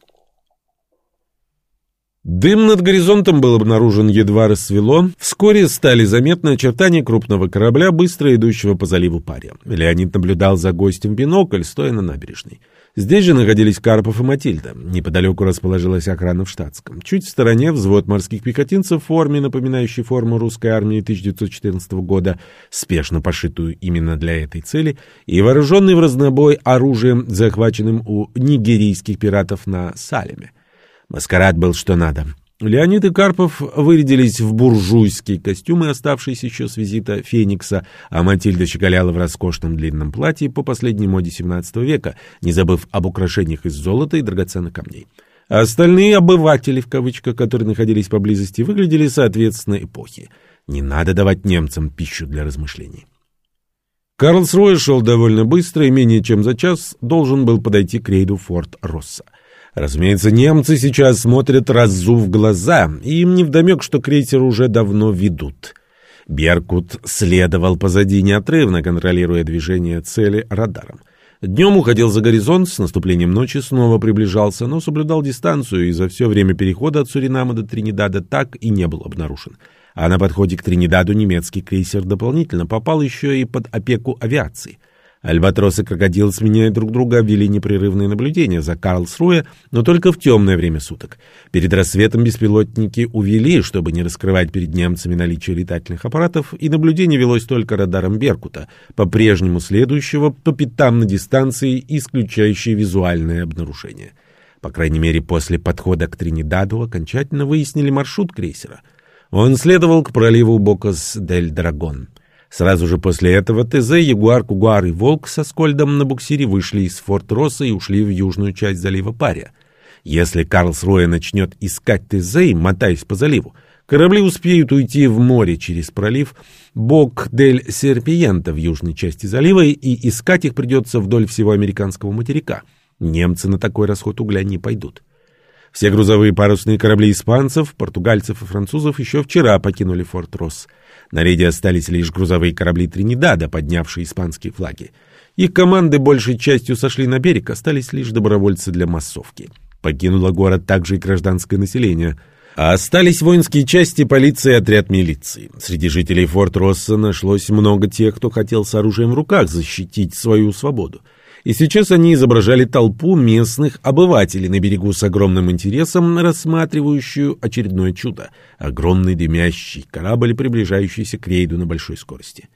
Дым над горизонтом был обнаружен едва рассвело. Вскоре стали заметны очертания крупного корабля, быстро идущего по заливу Паря. Леонид наблюдал за гостем в бинокль, стоя на набережной. Здесь же находились Карпов и Матильда. Неподалеку расположилась охрана в штатском. Чуть в стороне взвод морских пехотинцев в форме, напоминающей форму русской армии 1914 года, спешно пошитую именно для этой цели, и вооруженный в разнобой оружием, захваченным у нигерийских пиратов на Салеме. Маскарад был что надо. Леонид и Карпов вырядились в буржуйские костюмы, оставшиеся еще с визита Феникса, а Матильда щеголяла в роскошном длинном платье по последней моде XVII века, не забыв об украшениях из золота и драгоценных камней. А остальные «обыватели», в кавычках, которые находились поблизости, выглядели соответственно эпохи. Не надо давать немцам пищу для размышлений. Карлсруэ шел довольно быстро и менее чем за час должен был подойти к рейду Форт Росса. Разумеется, немцы сейчас смотрят разув глаза, и им невдомек, что крейсер уже давно ведут. Беркут следовал позади неотрывно, контролируя движение цели радаром. Днем уходил за горизонт, с наступлением ночи снова приближался, но соблюдал дистанцию и за все время перехода от Суринама до Тринидада так и не был обнаружен. А на подходе к Тринидаду немецкий крейсер дополнительно попал еще и под опеку авиации — Альбатрос и крокодил, сменяя друг друга, вели непрерывные наблюдения за Карлсруэ, но только в темное время суток. Перед рассветом беспилотники увели, чтобы не раскрывать перед немцами наличие летательных аппаратов, и наблюдение велось только радаром «Беркута», по-прежнему следующего по пятам на дистанции, исключающей визуальное обнаружение. По крайней мере, после подхода к Тринидаду окончательно выяснили маршрут крейсера. Он следовал к проливу Бокас-дель-Драгон. Сразу же после этого ТЗ, Ягуар, Кугуар и Волк со Скольдом на буксире вышли из форт Росса и ушли в южную часть залива Паря. Если Карлсруэ начнет искать ТЗ, мотаясь по заливу, корабли успеют уйти в море через пролив Бок-дель-Серпиента в южной части залива, и искать их придется вдоль всего американского материка. Немцы на такой расход угля не пойдут. Все грузовые парусные корабли испанцев, португальцев и французов еще вчера покинули форт Росс. На рейде остались лишь грузовые корабли Тринидада, поднявшие испанские флаги. Их команды большей частью сошли на берег, остались лишь добровольцы для массовки. Покинуло город также и гражданское население. А остались воинские части, полиция и отряд милиции. Среди жителей Форт Росса нашлось много тех, кто хотел с оружием в руках защитить свою свободу. И сейчас они изображали толпу местных обывателей на берегу с огромным интересом, рассматривающую очередное чудо — огромный дымящий корабль, приближающийся к рейду на большой скорости.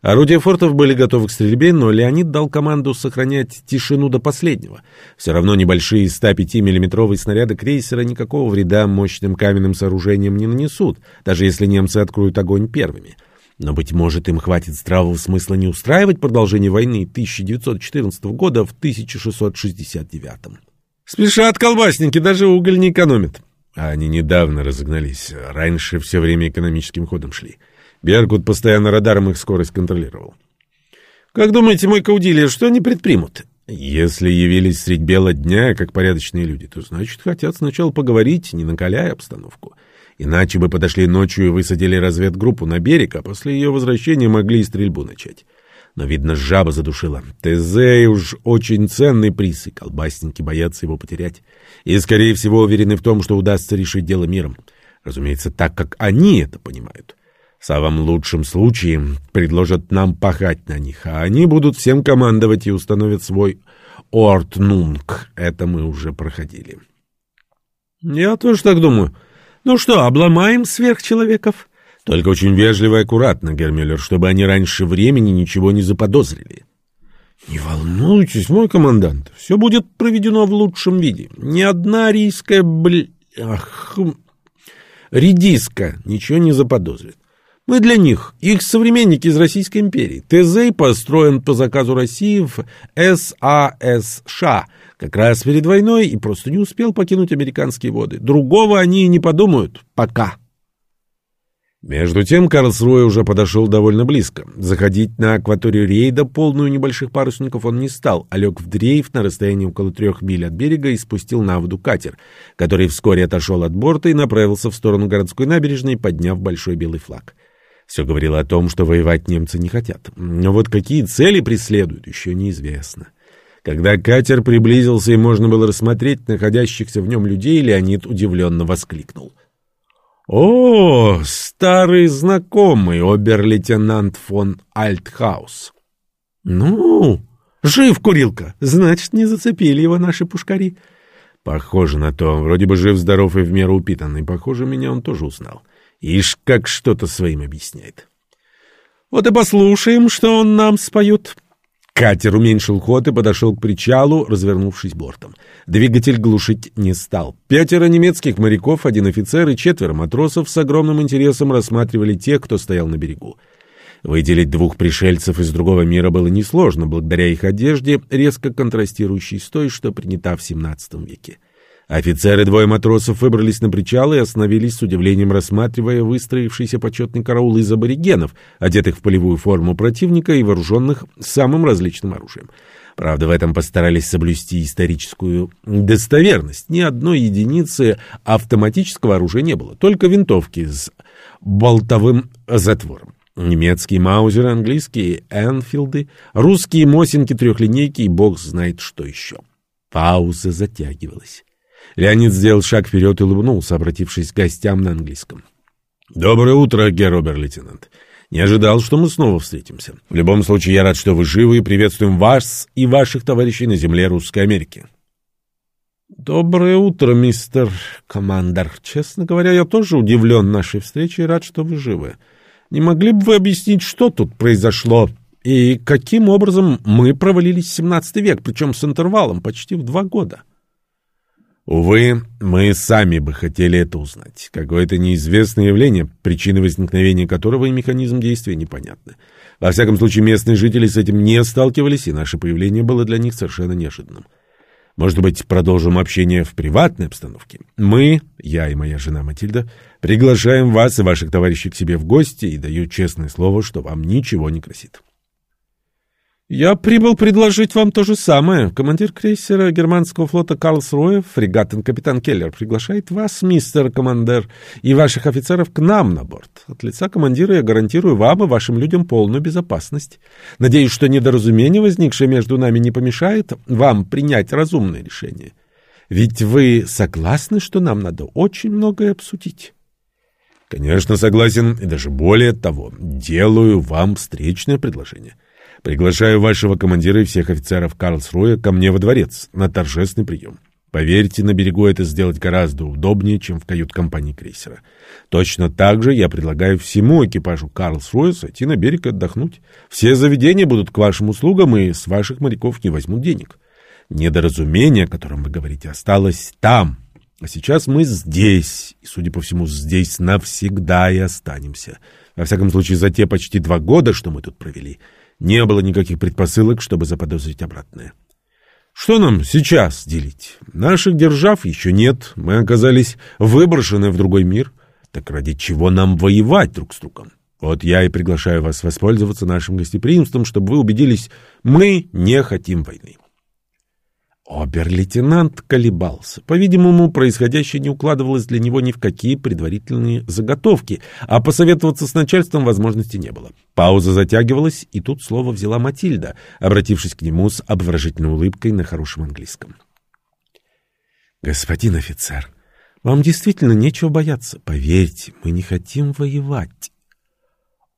Орудия фортов были готовы к стрельбе, но Леонид дал команду сохранять тишину до последнего. Все равно небольшие 105 миллиметровые снаряды крейсера никакого вреда мощным каменным сооружениям не нанесут, даже если немцы откроют огонь первыми — но, быть может, им хватит здравого смысла не устраивать продолжение войны 1914 года в 1669. Спешат колбасники, даже уголь не экономят. А они недавно разогнались. Раньше все время экономическим ходом шли. Бергут постоянно радаром их скорость контролировал. Как думаете, мой Каудилия, что они предпримут? Если явились средь бела дня, как порядочные люди, то значит хотят сначала поговорить, не накаляя обстановку. Иначе бы подошли ночью и высадили разведгруппу на берег, а после ее возвращения могли и стрельбу начать. Но, видно, жаба задушила. ТЗ уж очень ценный приз, и колбасники боятся его потерять. И, скорее всего, уверены в том, что удастся решить дело миром. Разумеется, так как они это понимают. В самом лучшем случае предложат нам пахать на них, а они будут всем командовать и установят свой Ортнунг. Это мы уже проходили. Я тоже так думаю. Ну что, обломаем сверхчеловеков? Только очень вежливо и аккуратно, Гермюллер, чтобы они раньше времени ничего не заподозрили. Не волнуйтесь, мой командант, все будет проведено в лучшем виде. Ни одна арийская бл... Ах, редиска ничего не заподозрит. Мы для них, их современники из Российской империи. ТЗ построен по заказу России в САСШ, как раз перед войной и просто не успел покинуть американские воды. Другого они не подумают. Пока. Между тем Карлсруэ уже подошел довольно близко. Заходить на акваторию рейда, полную небольших парусников, он не стал, а лег в дрейф на расстоянии около трех миль от берега и спустил на воду катер, который вскоре отошел от борта и направился в сторону городской набережной, подняв большой белый флаг. Все говорило о том, что воевать немцы не хотят. Но вот какие цели преследуют, еще неизвестно. Когда катер приблизился и можно было рассмотреть находящихся в нем людей, Леонид удивленно воскликнул — «О, старый знакомый, обер-лейтенант фон Альтхаус!» «Ну, жив, курилка! Значит, не зацепили его наши пушкари!» «Похоже на то. Вроде бы жив-здоров и в меру упитанный. Похоже, меня он тоже узнал. Ишь, как что-то своим объясняет». «Вот и послушаем, что он нам споет». Катер уменьшил ход и подошел к причалу, развернувшись бортом. Двигатель глушить не стал. Пятеро немецких моряков, один офицер и четверо матросов с огромным интересом рассматривали тех, кто стоял на берегу. Выделить двух пришельцев из другого мира было несложно, благодаря их одежде, резко контрастирующей с той, что принята в XVII веке. Офицеры и двое матросов выбрались на причал и остановились с удивлением, рассматривая выстроившийся почетный караул из аборигенов, одетых в полевую форму противника и вооруженных самым различным оружием. Правда, в этом постарались соблюсти историческую достоверность. Ни одной единицы автоматического оружия не было, только винтовки с болтовым затвором. Немецкие маузеры, английские Энфилды, русские мосинки трехлинейки и бог знает что еще. Пауза затягивалась. Леонид сделал шаг вперед и улыбнулся, обратившись к гостям на английском. «Доброе утро, герр-обер-лейтенант. Не ожидал, что мы снова встретимся. В любом случае, я рад, что вы живы и приветствуем вас и ваших товарищей на земле Русской Америки». «Доброе утро, мистер командор. Честно говоря, я тоже удивлен нашей встрече и рад, что вы живы. Не могли бы вы объяснить, что тут произошло и каким образом мы провалились в 17 век, причем с интервалом почти в два года?» Увы, мы сами бы хотели это узнать. Какое-то неизвестное явление, причины возникновения которого и механизм действия непонятны. Во всяком случае, местные жители с этим не сталкивались, и наше появление было для них совершенно неожиданным. Может быть, продолжим общение в приватной обстановке? Мы, я и моя жена Матильда, приглашаем вас и ваших товарищей к себе в гости и даю честное слово, что вам ничего не грозит. «Я прибыл предложить вам то же самое. Командир крейсера германского флота Карлсруэ, фрегатен-капитан Келлер, приглашает вас, мистер командир, и ваших офицеров к нам на борт. От лица командира я гарантирую вам и вашим людям полную безопасность. Надеюсь, что недоразумение, возникшее между нами, не помешает вам принять разумное решение. Ведь вы согласны, что нам надо очень многое обсудить?» «Конечно, согласен, и даже более того, делаю вам встречное предложение». Приглашаю вашего командира и всех офицеров Карлсруя ко мне во дворец на торжественный прием. Поверьте, на берегу это сделать гораздо удобнее, чем в кают-компании крейсера. Точно так же я предлагаю всему экипажу Карлсруя сойти на берег и отдохнуть. Все заведения будут к вашим услугам, и с ваших моряков не возьмут денег. Недоразумение, о котором вы говорите, осталось там. А сейчас мы здесь, и, судя по всему, здесь навсегда и останемся. Во всяком случае, за те почти два года, что мы тут провели — не было никаких предпосылок, чтобы заподозрить обратное. Что нам сейчас делить? Наших держав еще нет, мы оказались выброшены в другой мир. Так ради чего нам воевать друг с другом? Вот я и приглашаю вас воспользоваться нашим гостеприимством, чтобы вы убедились, мы не хотим войны. Обер-лейтенант колебался. По-видимому, происходящее не укладывалось для него ни в какие предварительные заготовки, а посоветоваться с начальством возможности не было. Пауза затягивалась, и тут слово взяла Матильда, обратившись к нему с обворожительной улыбкой на хорошем английском. «Господин офицер, вам действительно нечего бояться. Поверьте, мы не хотим воевать.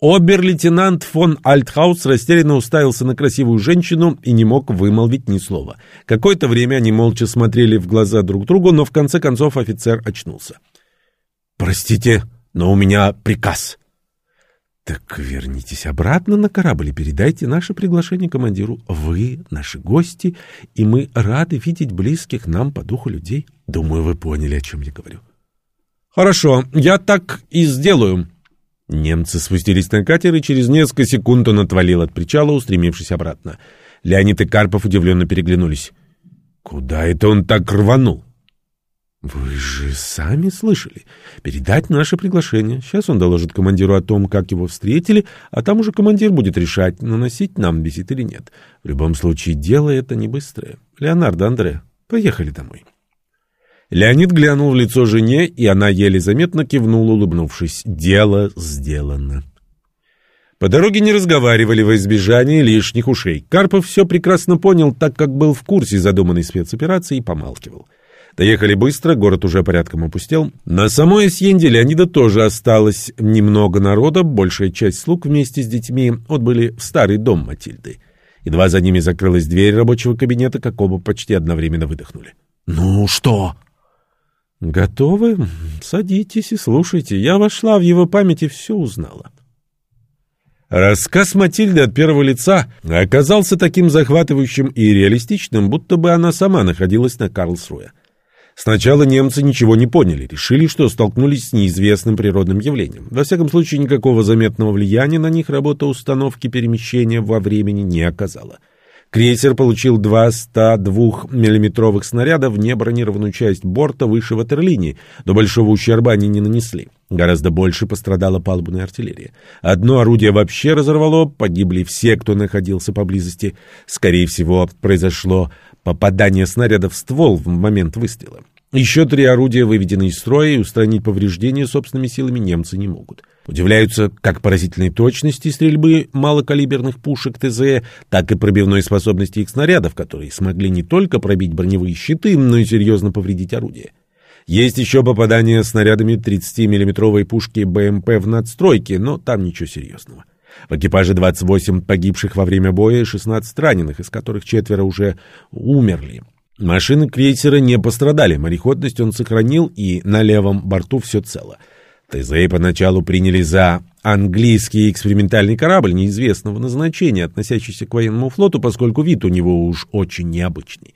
Обер-лейтенант фон Альтхаус растерянно уставился на красивую женщину и не мог вымолвить ни слова. Какое-то время они молча смотрели в глаза друг другу, но в конце концов офицер очнулся. «Простите, но у меня приказ». «Так вернитесь обратно на корабль и передайте наше приглашение командиру. Вы наши гости, и мы рады видеть близких нам по духу людей. Думаю, вы поняли, о чем я говорю». «Хорошо, я так и сделаю», Немцы спустились на катер, и через несколько секунд он отвалил от причала, устремившись обратно. Леонид и Карпов удивленно переглянулись. «Куда это он так рванул?» Вы же сами слышали. Передать наше приглашение. Сейчас он доложит командиру о том, как его встретили, а там уже командир будет решать, наносить нам визит или нет. В любом случае, дело это не быстрое. Леонардо, Андре, поехали домой. Леонид глянул в лицо жене, и она еле заметно кивнула, улыбнувшись. Дело сделано. По дороге не разговаривали во избежание лишних ушей. Карпов все прекрасно понял, так как был в курсе задуманной спецоперации и помалкивал. Доехали быстро, город уже порядком опустел. На самой Асьенде Леонида тоже осталось немного народа, большая часть слуг вместе с детьми отбыли в старый дом Матильды. Едва за ними закрылась дверь рабочего кабинета, как оба почти одновременно выдохнули. «Ну что?» «Готовы? Садитесь и слушайте. Я вошла в его память и все узнала». Рассказ Матильды от первого лица оказался таким захватывающим и реалистичным, будто бы она сама находилась на Карлсруе. Сначала немцы ничего не поняли, решили, что столкнулись с неизвестным природным явлением. Во всяком случае, никакого заметного влияния на них работа установки перемещения во времени не оказала. Крейсер получил два 102 миллиметровых снаряда в небронированную часть борта выше ватерлинии, но большого ущерба они не нанесли. Гораздо больше пострадала палубная артиллерия. Одно орудие вообще разорвало, погибли все, кто находился поблизости. Скорее всего, произошло попадание снаряда в ствол в момент выстрела. Еще три орудия выведены из строя, и устранить повреждения собственными силами немцы не могут. Удивляются как поразительной точности стрельбы малокалиберных пушек ТЗ, так и пробивной способности их снарядов, которые смогли не только пробить броневые щиты, но и серьезно повредить орудие. Есть еще попадание снарядами 30-миллиметровой пушки БМП в надстройке, но там ничего серьезного. В экипаже 28 погибших во время боя и 16 раненых, из которых четверо уже умерли. Машины крейсера не пострадали, мореходность он сохранил, и на левом борту все цело. ТЗ поначалу приняли за английский экспериментальный корабль неизвестного назначения, относящийся к военному флоту, поскольку вид у него уж очень необычный.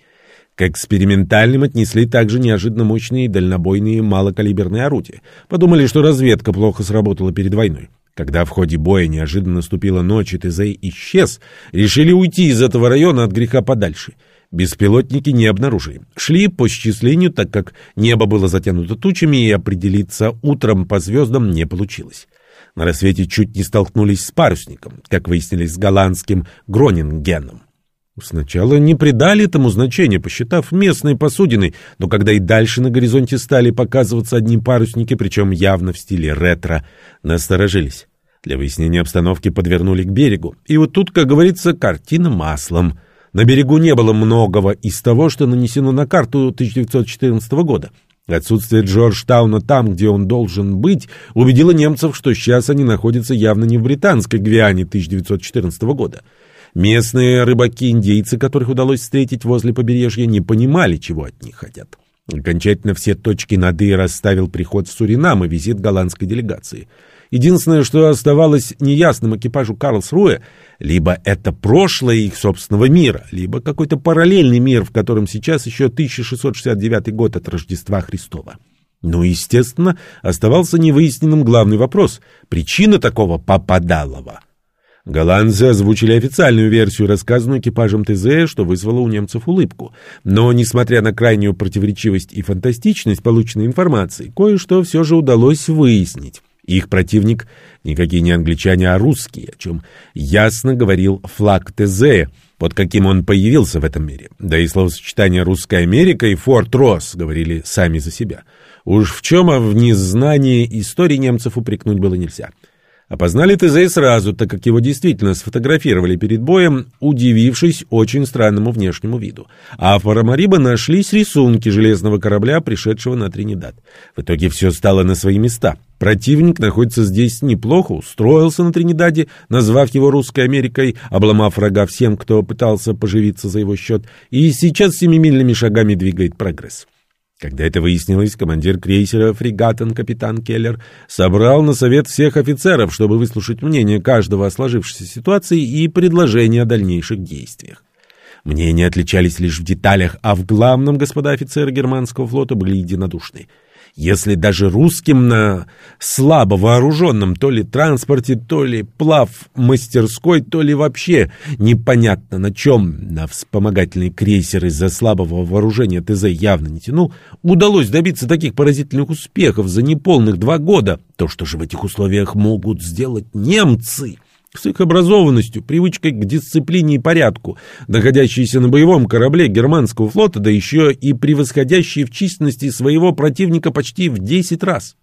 К экспериментальным отнесли также неожиданно мощные дальнобойные малокалиберные орудия. Подумали, что разведка плохо сработала перед войной. Когда в ходе боя неожиданно наступила ночь и ТЗ исчез, решили уйти из этого района от греха подальше. Беспилотники не обнаружили. Шли по счислению, так как небо было затянуто тучами, и определиться утром по звездам не получилось. На рассвете чуть не столкнулись с парусником, как выяснилось, с голландским Гронингеном. Сначала не придали этому значения, посчитав местной посудиной, но когда и дальше на горизонте стали показываться одни парусники, причем явно в стиле ретро, насторожились. Для выяснения обстановки подвернули к берегу. И вот тут, как говорится, картина маслом. На берегу не было многого из того, что нанесено на карту 1914 года. Отсутствие Джорджтауна там, где он должен быть, убедило немцев, что сейчас они находятся явно не в британской Гвиане 1914 года. Местные рыбаки-индейцы, которых удалось встретить возле побережья, не понимали, чего от них хотят. Окончательно все точки над «и» расставил приход в Суринам и визит голландской делегации. Единственное, что оставалось неясным экипажу Карлсруэ, либо это прошлое их собственного мира, либо какой-то параллельный мир, в котором сейчас еще 1669 год от Рождества Христова. Ну, естественно, оставался невыясненным главный вопрос – причина такого попадалова – Голландцы озвучили официальную версию, рассказанную экипажем ТЗ, что вызвало у немцев улыбку. Но, несмотря на крайнюю противоречивость и фантастичность полученной информации, кое-что все же удалось выяснить. Их противник никакие не англичане, а русские, о чем ясно говорил флаг ТЗ, под каким он появился в этом мире. Да и словосочетание «Русская Америка» и «Форт Росс» говорили сами за себя. Уж в чем, а в незнании истории немцев упрекнуть было нельзя. Опознали ТЗ сразу, так как его действительно сфотографировали перед боем, удивившись очень странному внешнему виду. А в Парамариба нашлись рисунки железного корабля, пришедшего на Тринидад. В итоге все стало на свои места. Противник находится здесь неплохо, устроился на Тринидаде, назвав его русской Америкой, обломав врага всем, кто пытался поживиться за его счет, и сейчас семимильными шагами двигает прогресс. Когда это выяснилось, командир крейсера «Фрегатен» капитан Келлер собрал на совет всех офицеров, чтобы выслушать мнение каждого о сложившейся ситуации и предложения о дальнейших действиях. Мнения отличались лишь в деталях, а в главном господа офицеры германского флота были единодушны. Если даже русским на слабо вооруженном то ли транспорте, то ли плав мастерской, то ли вообще непонятно на чем, на вспомогательный крейсер из-за слабого вооружения ТЗ явно не тянул, удалось добиться таких поразительных успехов за неполных два года, то что же в этих условиях могут сделать немцы? С их образованностью, привычкой к дисциплине и порядку, находящиеся на боевом корабле германского флота, да еще и превосходящие в численности своего противника почти в 10 раз.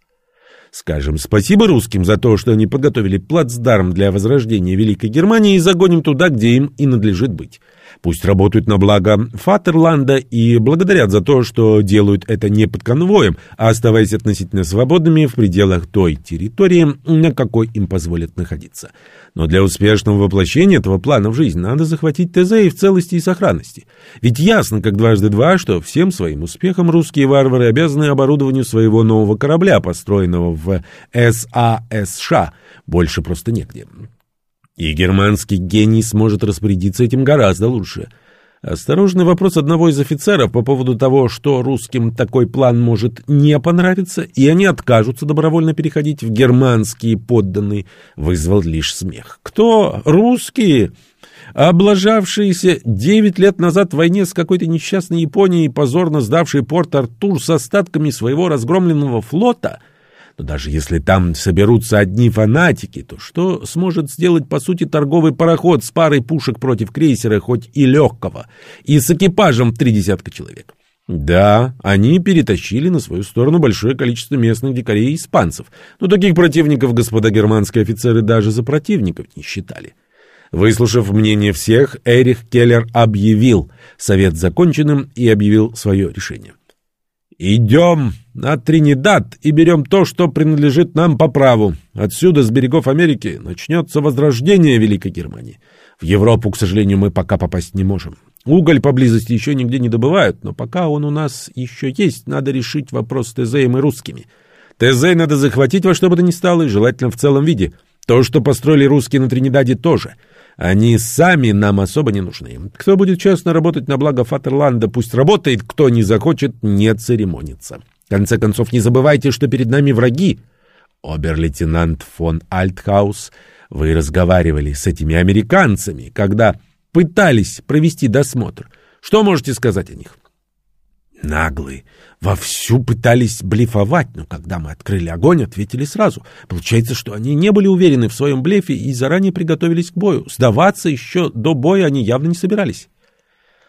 Скажем спасибо русским за то, что они подготовили плацдарм для возрождения Великой Германии и загоним туда, где им и надлежит быть. Пусть работают на благо Фатерланда и благодарят за то, что делают это не под конвоем, а оставаясь относительно свободными в пределах той территории, на какой им позволят находиться. Но для успешного воплощения этого плана в жизнь надо захватить ТЗ и в целости и сохранности. Ведь ясно, как дважды два, что всем своим успехом русские варвары обязаны оборудованию своего нового корабля, построенного в САСШ. Больше просто негде. И германский гений сможет распорядиться этим гораздо лучше. Осторожный вопрос одного из офицеров по поводу того, что русским такой план может не понравиться, и они откажутся добровольно переходить в германские подданные, вызвал лишь смех. Кто? Русские? Облажавшиеся девять лет назад в войне с какой-то несчастной Японией, позорно сдавший порт Артур с остатками своего разгромленного флота — но даже если там соберутся одни фанатики, то что сможет сделать, по сути, торговый пароход с парой пушек против крейсера, хоть и легкого, и с экипажем в три десятка человек? Да, они перетащили на свою сторону большое количество местных дикарей и испанцев, но таких противников господа германские офицеры даже за противников не считали. Выслушав мнение всех, Эрих Келлер объявил совет законченным и объявил свое решение. «Идем на Тринидад и берем то, что принадлежит нам по праву. Отсюда, с берегов Америки, начнется возрождение Великой Германии. В Европу, к сожалению, мы пока попасть не можем. Уголь поблизости еще нигде не добывают, но пока он у нас еще есть, надо решить вопрос с ТЗем и русскими. ТЗ надо захватить во что бы то ни стало, и желательно в целом виде. То, что построили русские на Тринидаде, тоже — они сами нам особо не нужны. Кто будет честно работать на благо Фатерланда, пусть работает, кто не захочет, не церемониться. В конце концов, не забывайте, что перед нами враги. Обер-лейтенант фон Альтхаус, вы разговаривали с этими американцами, когда пытались провести досмотр. Что можете сказать о них? Наглые. Вовсю пытались блефовать, но когда мы открыли огонь, ответили сразу. Получается, что они не были уверены в своем блефе и заранее приготовились к бою. Сдаваться еще до боя они явно не собирались.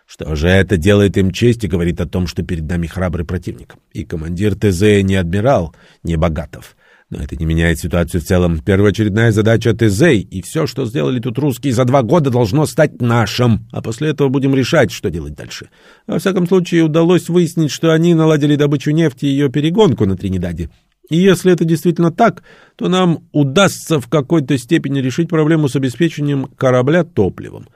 Что же это делает им честь и говорит о том, что перед нами храбрый противник. И командир ТЗ не адмирал, не Богатов. Но это не меняет ситуацию в целом. Первоочередная задача ТЗ, и все, что сделали тут русские за два года, должно стать нашим. А после этого будем решать, что делать дальше. Во всяком случае, удалось выяснить, что они наладили добычу нефти и ее перегонку на Тринидаде. И если это действительно так, то нам удастся в какой-то степени решить проблему с обеспечением корабля топливом.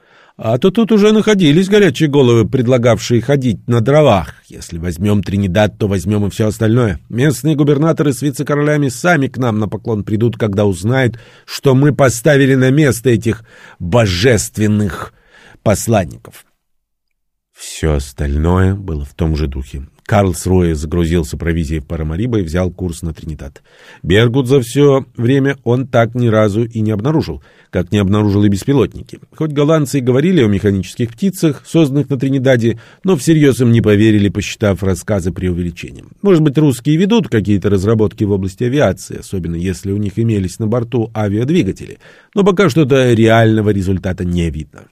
А то тут уже находились горячие головы, предлагавшие ходить на дровах. Если возьмем Тринидад, то возьмем и все остальное. Местные губернаторы с вице-королями сами к нам на поклон придут, когда узнают, что мы поставили на место этих божественных посланников. Все остальное было в том же духе. Карлсруэ загрузился провизией в Парамариба и взял курс на Тринидад. Бергут за все время он так ни разу и не обнаружил, как не обнаружил и беспилотники. Хоть голландцы и говорили о механических птицах, созданных на Тринидаде, но всерьез им не поверили, посчитав рассказы преувеличением. Может быть, русские ведут какие-то разработки в области авиации, особенно если у них имелись на борту авиадвигатели, но пока что-то реального результата не видно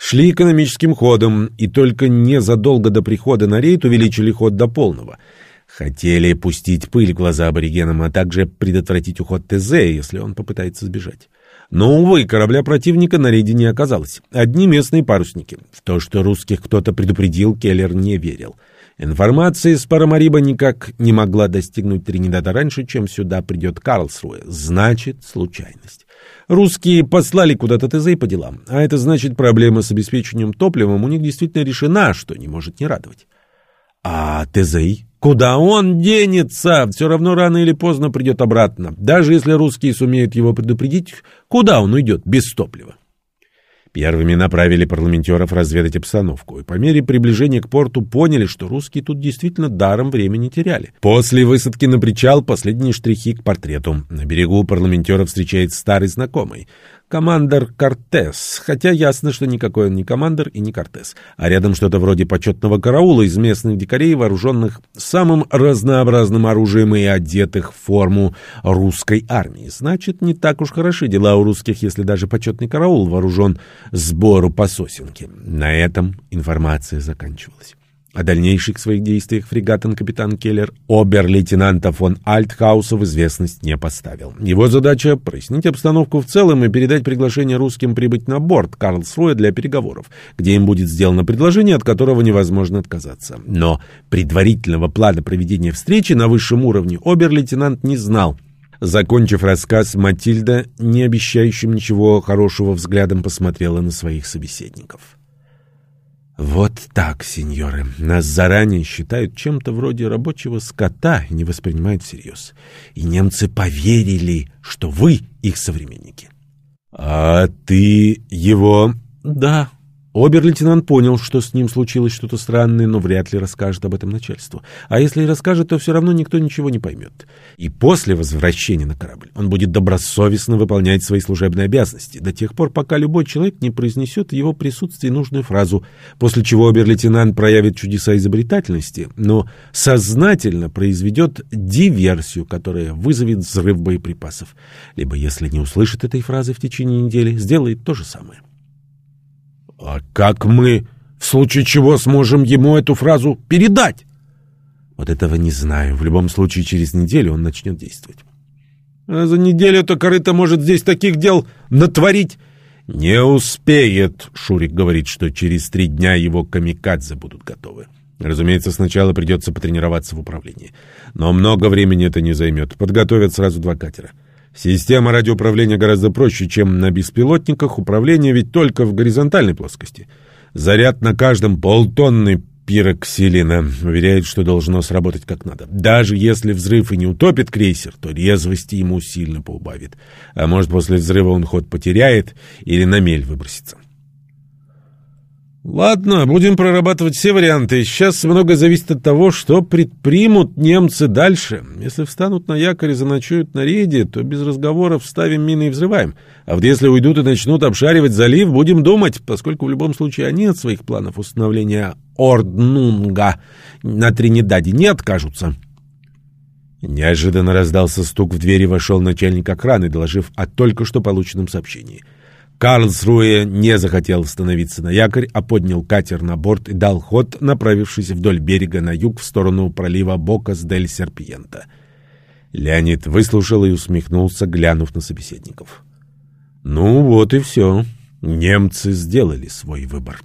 шли экономическим ходом и только незадолго до прихода на рейд увеличили ход до полного. Хотели пустить пыль в глаза аборигенам, а также предотвратить уход ТЗ, если он попытается сбежать. Но, увы, корабля противника на рейде не оказалось. Одни местные парусники. В то, что русских кто-то предупредил, Келлер не верил. Информация из Парамариба никак не могла достигнуть Тринидада раньше, чем сюда придет Карлсруэ. Значит, случайность. Русские послали куда-то ТЗ по делам, а это значит, проблема с обеспечением топливом у них действительно решена, что не может не радовать. А ТЗ? Куда он денется? Все равно рано или поздно придет обратно. Даже если русские сумеют его предупредить, куда он уйдет без топлива? Первыми направили парламентеров разведать обстановку, и по мере приближения к порту поняли, что русские тут действительно даром времени теряли. После высадки на причал последние штрихи к портрету. На берегу парламентеров встречает старый знакомый командор Кортес, хотя ясно, что никакой он не командор и не Кортес, а рядом что-то вроде почетного караула из местных дикарей, вооруженных самым разнообразным оружием и одетых в форму русской армии. Значит, не так уж хороши дела у русских, если даже почетный караул вооружен сбору по сосенке. На этом информация заканчивалась. О дальнейших своих действиях фрегатен капитан Келлер обер-лейтенанта фон Альтхауса в известность не поставил. Его задача — прояснить обстановку в целом и передать приглашение русским прибыть на борт Карлсруя для переговоров, где им будет сделано предложение, от которого невозможно отказаться. Но предварительного плана проведения встречи на высшем уровне обер-лейтенант не знал. Закончив рассказ, Матильда, не обещающим ничего хорошего взглядом, посмотрела на своих собеседников. Вот так, сеньоры. Нас заранее считают чем-то вроде рабочего скота и не воспринимают всерьез. И немцы поверили, что вы их современники. А ты его... Да, Обер-лейтенант понял, что с ним случилось что-то странное, но вряд ли расскажет об этом начальству. А если и расскажет, то все равно никто ничего не поймет. И после возвращения на корабль он будет добросовестно выполнять свои служебные обязанности, до тех пор, пока любой человек не произнесет в его присутствии нужную фразу, после чего обер-лейтенант проявит чудеса изобретательности, но сознательно произведет диверсию, которая вызовет взрыв боеприпасов. Либо, если не услышит этой фразы в течение недели, сделает то же самое. А как мы, в случае чего, сможем ему эту фразу передать? Вот этого не знаю. В любом случае, через неделю он начнет действовать. А за неделю-то корыто может здесь таких дел натворить. Не успеет. Шурик говорит, что через три дня его камикадзе будут готовы. Разумеется, сначала придется потренироваться в управлении. Но много времени это не займет. Подготовят сразу два катера. Система радиоуправления гораздо проще, чем на беспилотниках. Управление ведь только в горизонтальной плоскости. Заряд на каждом полтонны пироксилина. Уверяет, что должно сработать как надо. Даже если взрыв и не утопит крейсер, то резвости ему сильно поубавит. А может, после взрыва он ход потеряет или на мель выбросится. Ладно, будем прорабатывать все варианты. Сейчас много зависит от того, что предпримут немцы дальше. Если встанут на якорь и заночуют на рейде, то без разговоров ставим мины и взрываем. А вот если уйдут и начнут обшаривать залив, будем думать, поскольку в любом случае они от своих планов установления Орднунга на Тринидаде не откажутся. Неожиданно раздался стук в двери, вошел начальник охраны, доложив о только что полученном сообщении — Карлсруэ не захотел становиться на якорь, а поднял катер на борт и дал ход, направившись вдоль берега на юг в сторону пролива Бокас-дель-Серпиента. Леонид выслушал и усмехнулся, глянув на собеседников. «Ну вот и все. Немцы сделали свой выбор».